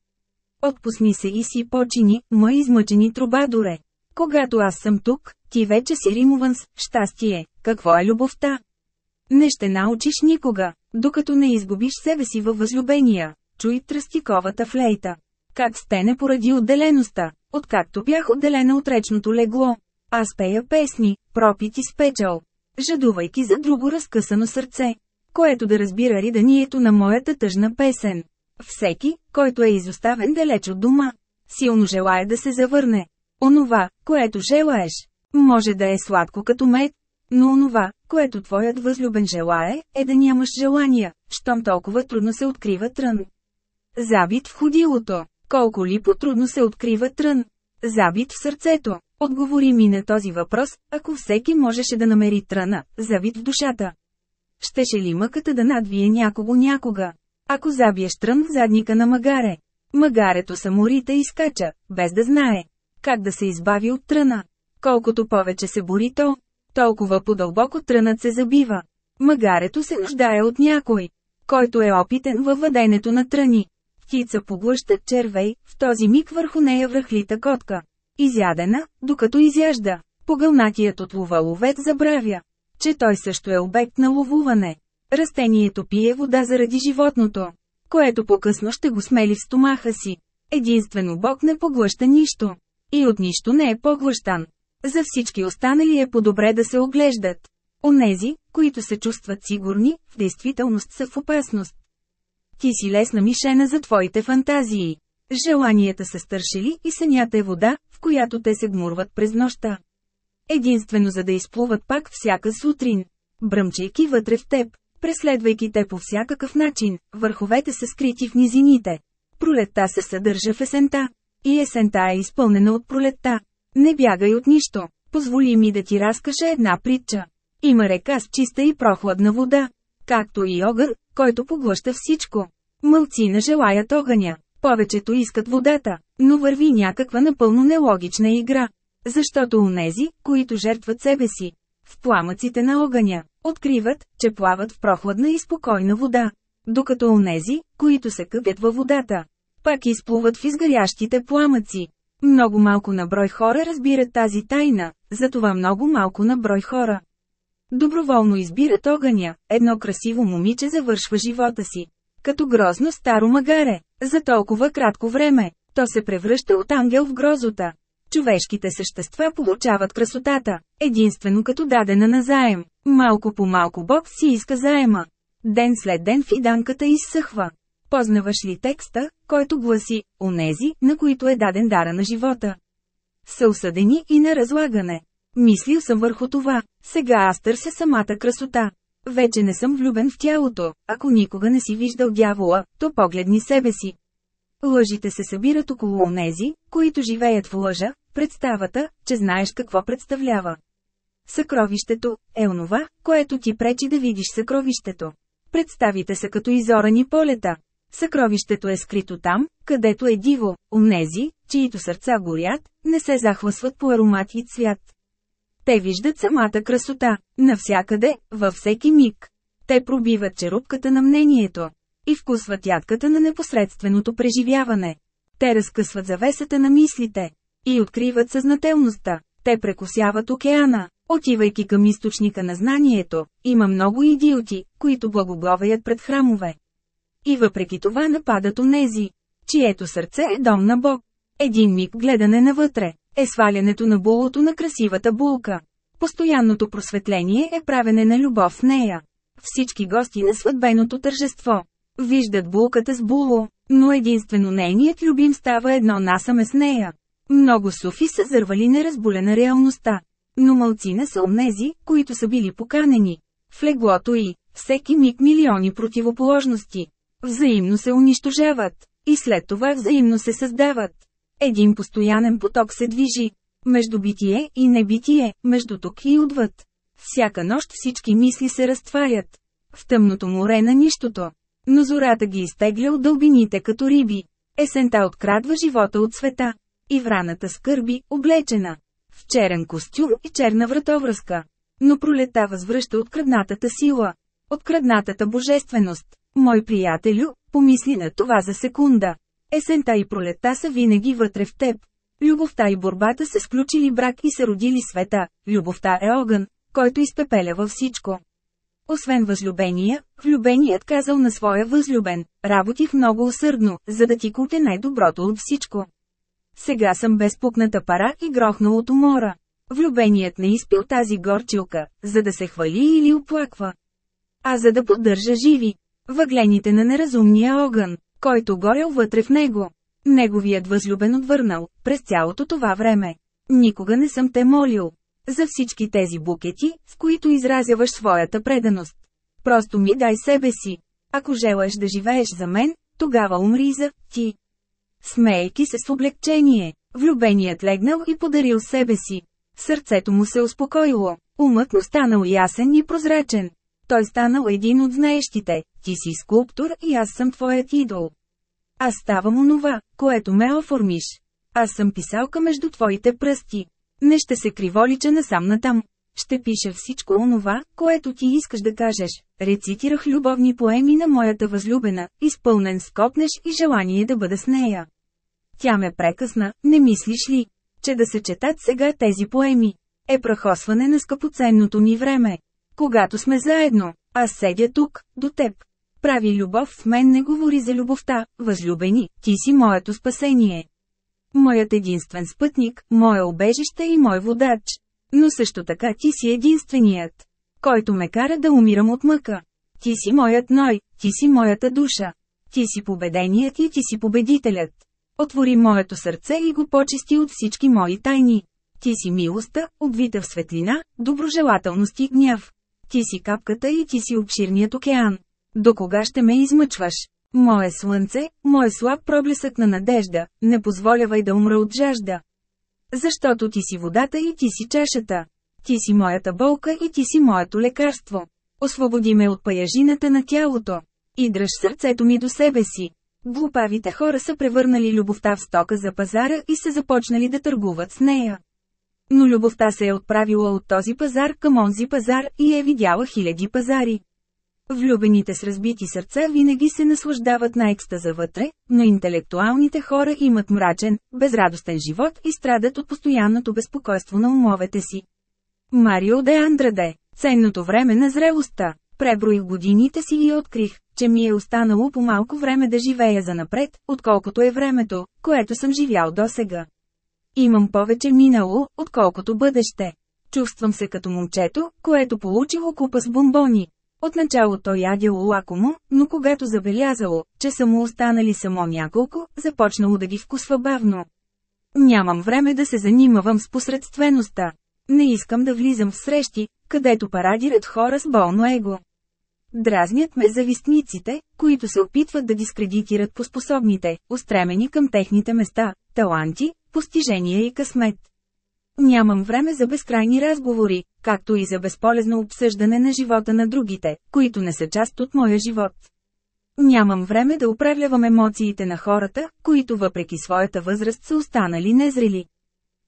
Отпусни се и си почини, мой измъчени трубадоре. Когато аз съм тук, ти вече си римуван с щастие. Какво е любовта? Не ще научиш никога, докато не изгубиш себе си във възлюбения. Чуй тръстиковата флейта. Как стене поради отделеността, откакто бях отделена от речното легло. Аз пея песни, пропити с печал, жадувайки за друго разкъсано сърце, което да разбира риданието на моята тъжна песен. Всеки, който е изоставен далеч от дома, силно желая да се завърне. Онова, което желаеш, може да е сладко като мед, но онова, което твоят възлюбен желае, е да нямаш желания, щом толкова трудно се открива трън. Забит в ходилото. Колко ли по-трудно се открива трън? Забит в сърцето. Отговори ми на този въпрос, ако всеки можеше да намери тръна, завит в душата. Щеше ли мъката да надвие някого някога? Ако забиеш трън в задника на магаре. Магарето саморита и скача, без да знае. Как да се избави от тръна? Колкото повече се бори то, толкова по-дълбоко трънът се забива. Магарето се нуждае от някой, който е опитен във въденето на тръни. Птица поглъща червей, в този миг върху нея връхлита котка. Изядена, докато изяжда. Погълнатият от лова ловец забравя, че той също е обект на ловуване. Растението пие вода заради животното, което по-късно ще го смели в стомаха си. Единствено Бог не поглъща нищо. И от нищо не е поглъщан. За всички останали е по-добре да се оглеждат. Онези, които се чувстват сигурни, в действителност са в опасност. Ти си лесна мишена за твоите фантазии. Желанията са стършели и сънята е вода, в която те се гмурват през нощта. Единствено за да изплуват пак всяка сутрин. Бръмчайки вътре в теб, преследвайки те по всякакъв начин, върховете са скрити в низините. Пролетта се съдържа в есента. И есента е изпълнена от пролетта. Не бягай от нищо. Позволи ми да ти разкажа една притча. Има река с чиста и прохладна вода. Както и огън, който поглъща всичко. Мълцина желаят огъня. Повечето искат водата, но върви някаква напълно нелогична игра. Защото унези, които жертват себе си, в пламъците на огъня, откриват, че плават в прохладна и спокойна вода. Докато онези, които се къпят във водата, пак изплуват в изгарящите пламъци. Много малко на брой хора разбират тази тайна, затова много малко на брой хора. Доброволно избират огъня, едно красиво момиче завършва живота си. Като грозно старо магаре. За толкова кратко време, то се превръща от ангел в грозота. Човешките същества получават красотата, единствено като дадена на заем. Малко по малко Бог си иска заема. Ден след ден фиданката изсъхва. Познаваш ли текста, който гласи «Онези, на които е даден дара на живота»? Са осъдени и на разлагане. Мислил съм върху това, сега аз търся самата красота. Вече не съм влюбен в тялото, ако никога не си виждал дявола, то погледни себе си. Лъжите се събират около онези, които живеят в лъжа, представата, че знаеш какво представлява. Съкровището е онова, което ти пречи да видиш съкровището. Представите са като изорани полета. Съкровището е скрито там, където е диво, онези, чието сърца горят, не се захвасват по аромат и цвят. Те виждат самата красота, навсякъде, във всеки миг. Те пробиват черупката на мнението. И вкусват ядката на непосредственото преживяване. Те разкъсват завесата на мислите. И откриват съзнателността. Те прекусяват океана, отивайки към източника на знанието. Има много идиоти, които благоговеят пред храмове. И въпреки това нападат онези, чието сърце е дом на Бог. Един миг гледане навътре, е свалянето на булото на красивата булка. Постоянното просветление е правене на любов в нея. Всички гости на сватбеното тържество виждат булката с було, но единствено нейният любим става едно насаме с нея. Много суфи са зървали неразболена реалността. Но малцина са онези, които са били поканени. В леглото и, всеки миг милиони противоположности. Взаимно се унищожават. И след това взаимно се създават. Един постоянен поток се движи. Между битие и небитие, между тук и отвъд. Всяка нощ всички мисли се разтварят. В тъмното море на нищото. Но зората ги изтегля от дълбините като риби. Есента открадва живота от света. И враната скърби, облечена. В черен костюм и черна вратовръзка. Но пролета възвръща откраднатата сила. Откраднатата божественост. Мой приятелю, помисли на това за секунда. Есента и пролетта са винаги вътре в теб. Любовта и борбата се сключили брак и се родили света. Любовта е огън, който изпепелява всичко. Освен възлюбения, влюбеният казал на своя възлюбен, работих много усърдно, за да ти купя най-доброто от всичко. Сега съм безпукната пара и грохнал от умора. Влюбеният не изпил тази горчилка, за да се хвали или оплаква. А за да поддържа живи. Въглените на неразумния огън, който горел вътре в него. Неговият възлюбен отвърнал, през цялото това време. Никога не съм те молил. За всички тези букети, с които изразяваш своята преданост. Просто ми дай себе си. Ако желаеш да живееш за мен, тогава умри за ти. Смейки се с облегчение, влюбеният легнал и подарил себе си. Сърцето му се успокоило, умът му станал ясен и прозрачен. Той станал един от знаещите, ти си скулптор и аз съм твоят идол. Аз ставам онова, което ме оформиш. Аз съм писалка между твоите пръсти. Не ще се криволича насам натам. Ще пиша всичко онова, което ти искаш да кажеш. Рецитирах любовни поеми на моята възлюбена, изпълнен с копнеш и желание да бъда с нея. Тя ме прекъсна, не мислиш ли, че да се четат сега тези поеми? Е прахосване на скъпоценното ни време. Когато сме заедно, аз седя тук, до теб. Прави любов с мен не говори за любовта, възлюбени, ти си моето спасение. Моят единствен спътник, мое обежище и мой водач. Но също така ти си единственият, който ме кара да умирам от мъка. Ти си моят ной, ти си моята душа. Ти си победеният и ти си победителят. Отвори моето сърце и го почисти от всички мои тайни. Ти си милостта, обвита в светлина, доброжелателност и гняв. Ти си капката и ти си обширният океан. До кога ще ме измъчваш? Мое слънце, мое слаб проблесък на надежда, не позволявай да умра от жажда. Защото ти си водата и ти си чашата. Ти си моята болка и ти си моето лекарство. Освободи ме от паяжината на тялото. И дръж сърцето ми до себе си. Глупавите хора са превърнали любовта в стока за пазара и се започнали да търгуват с нея. Но любовта се е отправила от този пазар към онзи пазар и е видяла хиляди пазари. Влюбените с разбити сърца винаги се наслаждават на екстаза вътре, но интелектуалните хора имат мрачен, безрадостен живот и страдат от постоянното безпокойство на умовете си. Марио де Андраде Ценното време на зрелостта Преброих годините си и открих, че ми е останало по малко време да живея за напред, отколкото е времето, което съм живял досега. Имам повече минало, отколкото бъдеще. Чувствам се като момчето, което получило купа с бомбони. Отначало той ядяло лакомо, но когато забелязало, че са му останали само няколко, започнало да ги вкусва бавно. Нямам време да се занимавам с посредствеността. Не искам да влизам в срещи, където парадират хора с болно его. Дразнят ме завистниците, които се опитват да дискредитират по способните, устремени към техните места, таланти, постижения и късмет. Нямам време за безкрайни разговори, както и за безполезно обсъждане на живота на другите, които не са част от моя живот. Нямам време да управлявам емоциите на хората, които въпреки своята възраст са останали незрели.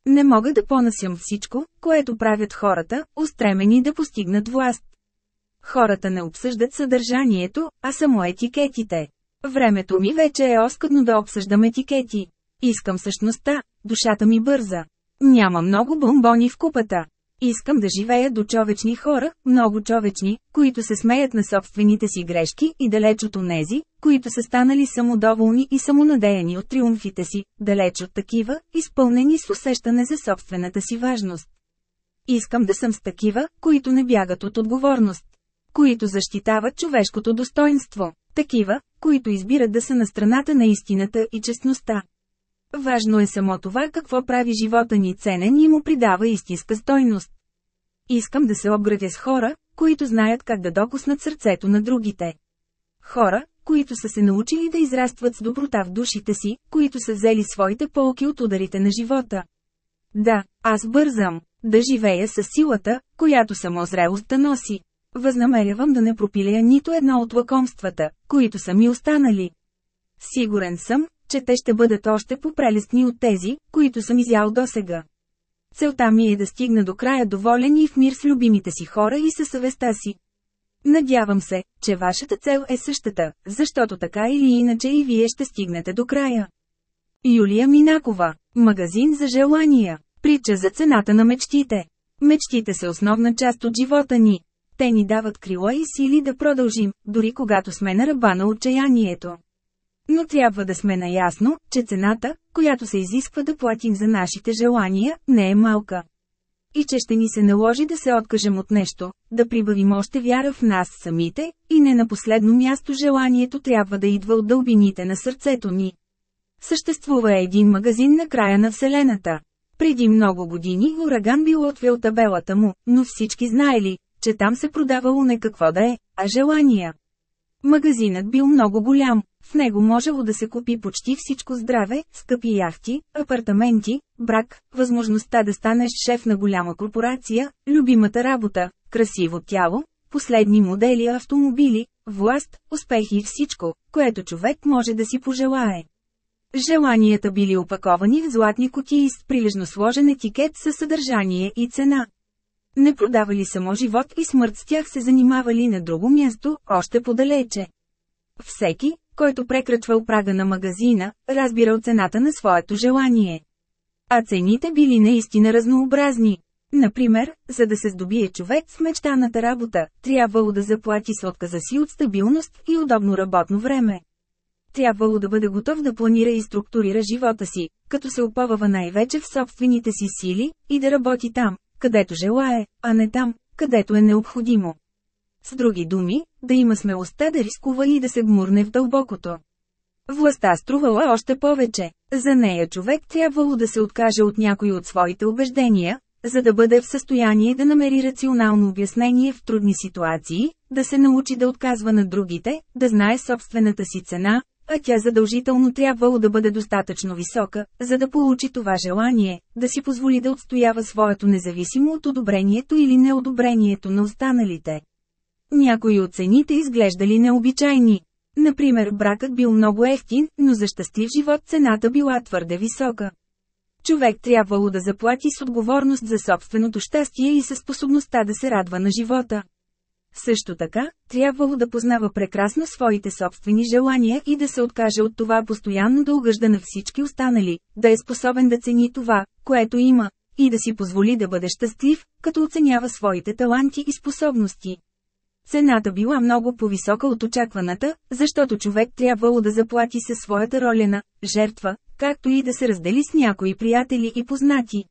Не мога да понасям всичко, което правят хората, устремени да постигнат власт. Хората не обсъждат съдържанието, а само етикетите. Времето ми вече е оскъдно да обсъждам етикети. Искам същността, душата ми бърза. Няма много бомбони в купата. Искам да живея до човечни хора, много човечни, които се смеят на собствените си грешки и далеч от онези, които са станали самодоволни и самонадеяни от триумфите си, далеч от такива, изпълнени с усещане за собствената си важност. Искам да съм с такива, които не бягат от отговорност. Които защитават човешкото достоинство. Такива, които избират да са на страната на истината и честността. Важно е само това какво прави живота ни ценен и му придава истинска стойност. Искам да се обградя с хора, които знаят как да докуснат сърцето на другите. Хора, които са се научили да израстват с доброта в душите си, които са взели своите полки от ударите на живота. Да, аз бързам, да живея с силата, която самозрелостта носи. Възнамерявам да не пропилея нито едно от лакомствата, които са ми останали. Сигурен съм, че те ще бъдат още попрелестни от тези, които съм изял досега. Целта ми е да стигна до края доволен и в мир с любимите си хора и със съвестта си. Надявам се, че вашата цел е същата, защото така или иначе и вие ще стигнете до края. Юлия Минакова Магазин за желания Притча за цената на мечтите Мечтите са основна част от живота ни. Те ни дават крила и сили да продължим, дори когато сме на ръба на отчаянието. Но трябва да сме наясно, че цената, която се изисква да платим за нашите желания, не е малка. И че ще ни се наложи да се откажем от нещо, да прибавим още вяра в нас самите, и не на последно място желанието трябва да идва от дълбините на сърцето ни. Съществува един магазин на края на Вселената. Преди много години ураган бил отвел табелата му, но всички знаели, че там се продавало не какво да е, а желания. Магазинът бил много голям, в него можело да се купи почти всичко здраве, скъпи яхти, апартаменти, брак, възможността да станеш шеф на голяма корпорация, любимата работа, красиво тяло, последни модели автомобили, власт, успехи и всичко, което човек може да си пожелае. Желанията били опаковани в златни кутии с прилежно сложен етикет със съдържание и цена. Не продавали само живот и смърт с тях се занимавали на друго място, още подалече. Всеки, който прекрачвал прага на магазина, разбирал цената на своето желание. А цените били наистина разнообразни. Например, за да се здобие човек с мечтаната работа, трябвало да заплати с отказа си от стабилност и удобно работно време. Трябвало да бъде готов да планира и структурира живота си, като се оповава най-вече в собствените си сили, и да работи там, където желае, а не там, където е необходимо. С други думи, да има смелостта да рискува и да се гмурне в дълбокото. Властта струвала още повече. За нея човек трябвало да се откаже от някои от своите убеждения, за да бъде в състояние да намери рационално обяснение в трудни ситуации, да се научи да отказва на другите, да знае собствената си цена, а тя задължително трябвало да бъде достатъчно висока, за да получи това желание, да си позволи да отстоява своето независимо от одобрението или неодобрението на останалите. Някои от цените изглеждали необичайни. Например бракът бил много ефтин, но за щастлив живот цената била твърде висока. Човек трябвало да заплати с отговорност за собственото щастие и със способността да се радва на живота. Също така, трябвало да познава прекрасно своите собствени желания и да се откаже от това постоянно да угъжда на всички останали, да е способен да цени това, което има, и да си позволи да бъде щастлив, като оценява своите таланти и способности. Цената била много по-висока от очакваната, защото човек трябвало да заплати със своята роля на жертва, както и да се раздели с някои приятели и познати.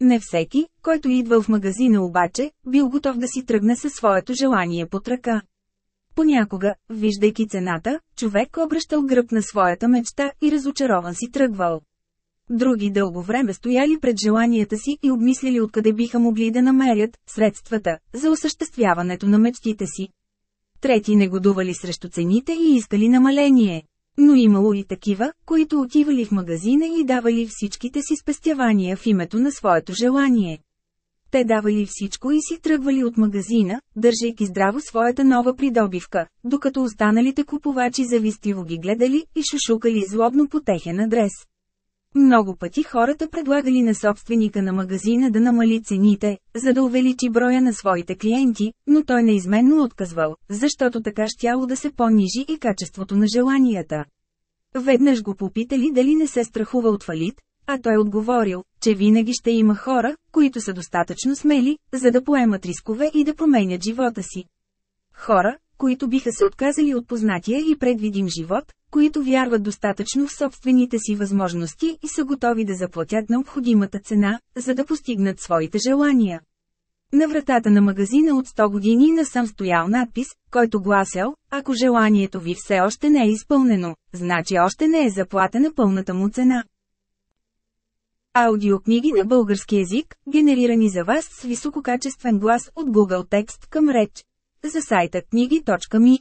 Не всеки, който идвал в магазина обаче, бил готов да си тръгне със своето желание под ръка. Понякога, виждайки цената, човек обръщал гръб на своята мечта и разочарован си тръгвал. Други дълго време стояли пред желанията си и обмисляли откъде биха могли да намерят средствата за осъществяването на мечтите си. Трети негодували срещу цените и искали намаление. Но имало и такива, които отивали в магазина и давали всичките си спестявания в името на своето желание. Те давали всичко и си тръгвали от магазина, държайки здраво своята нова придобивка, докато останалите купувачи завистиво ги гледали и шушукали злобно по техен адрес. Много пъти хората предлагали на собственика на магазина да намали цените, за да увеличи броя на своите клиенти, но той неизменно отказвал, защото така щяло да се понижи и качеството на желанията. Веднъж го попитали дали не се страхува от фалит, а той отговорил, че винаги ще има хора, които са достатъчно смели, за да поемат рискове и да променят живота си. Хора, които биха се отказали от познатия и предвидим живот, които вярват достатъчно в собствените си възможности и са готови да заплатят необходимата цена, за да постигнат своите желания. На вратата на магазина от 100 години насам стоял надпис, който гласял, ако желанието ви все още не е изпълнено, значи още не е заплатена пълната му цена. Аудиокниги на български език, генерирани за вас с висококачествен глас от Google Текст към реч. За сайта книги.ми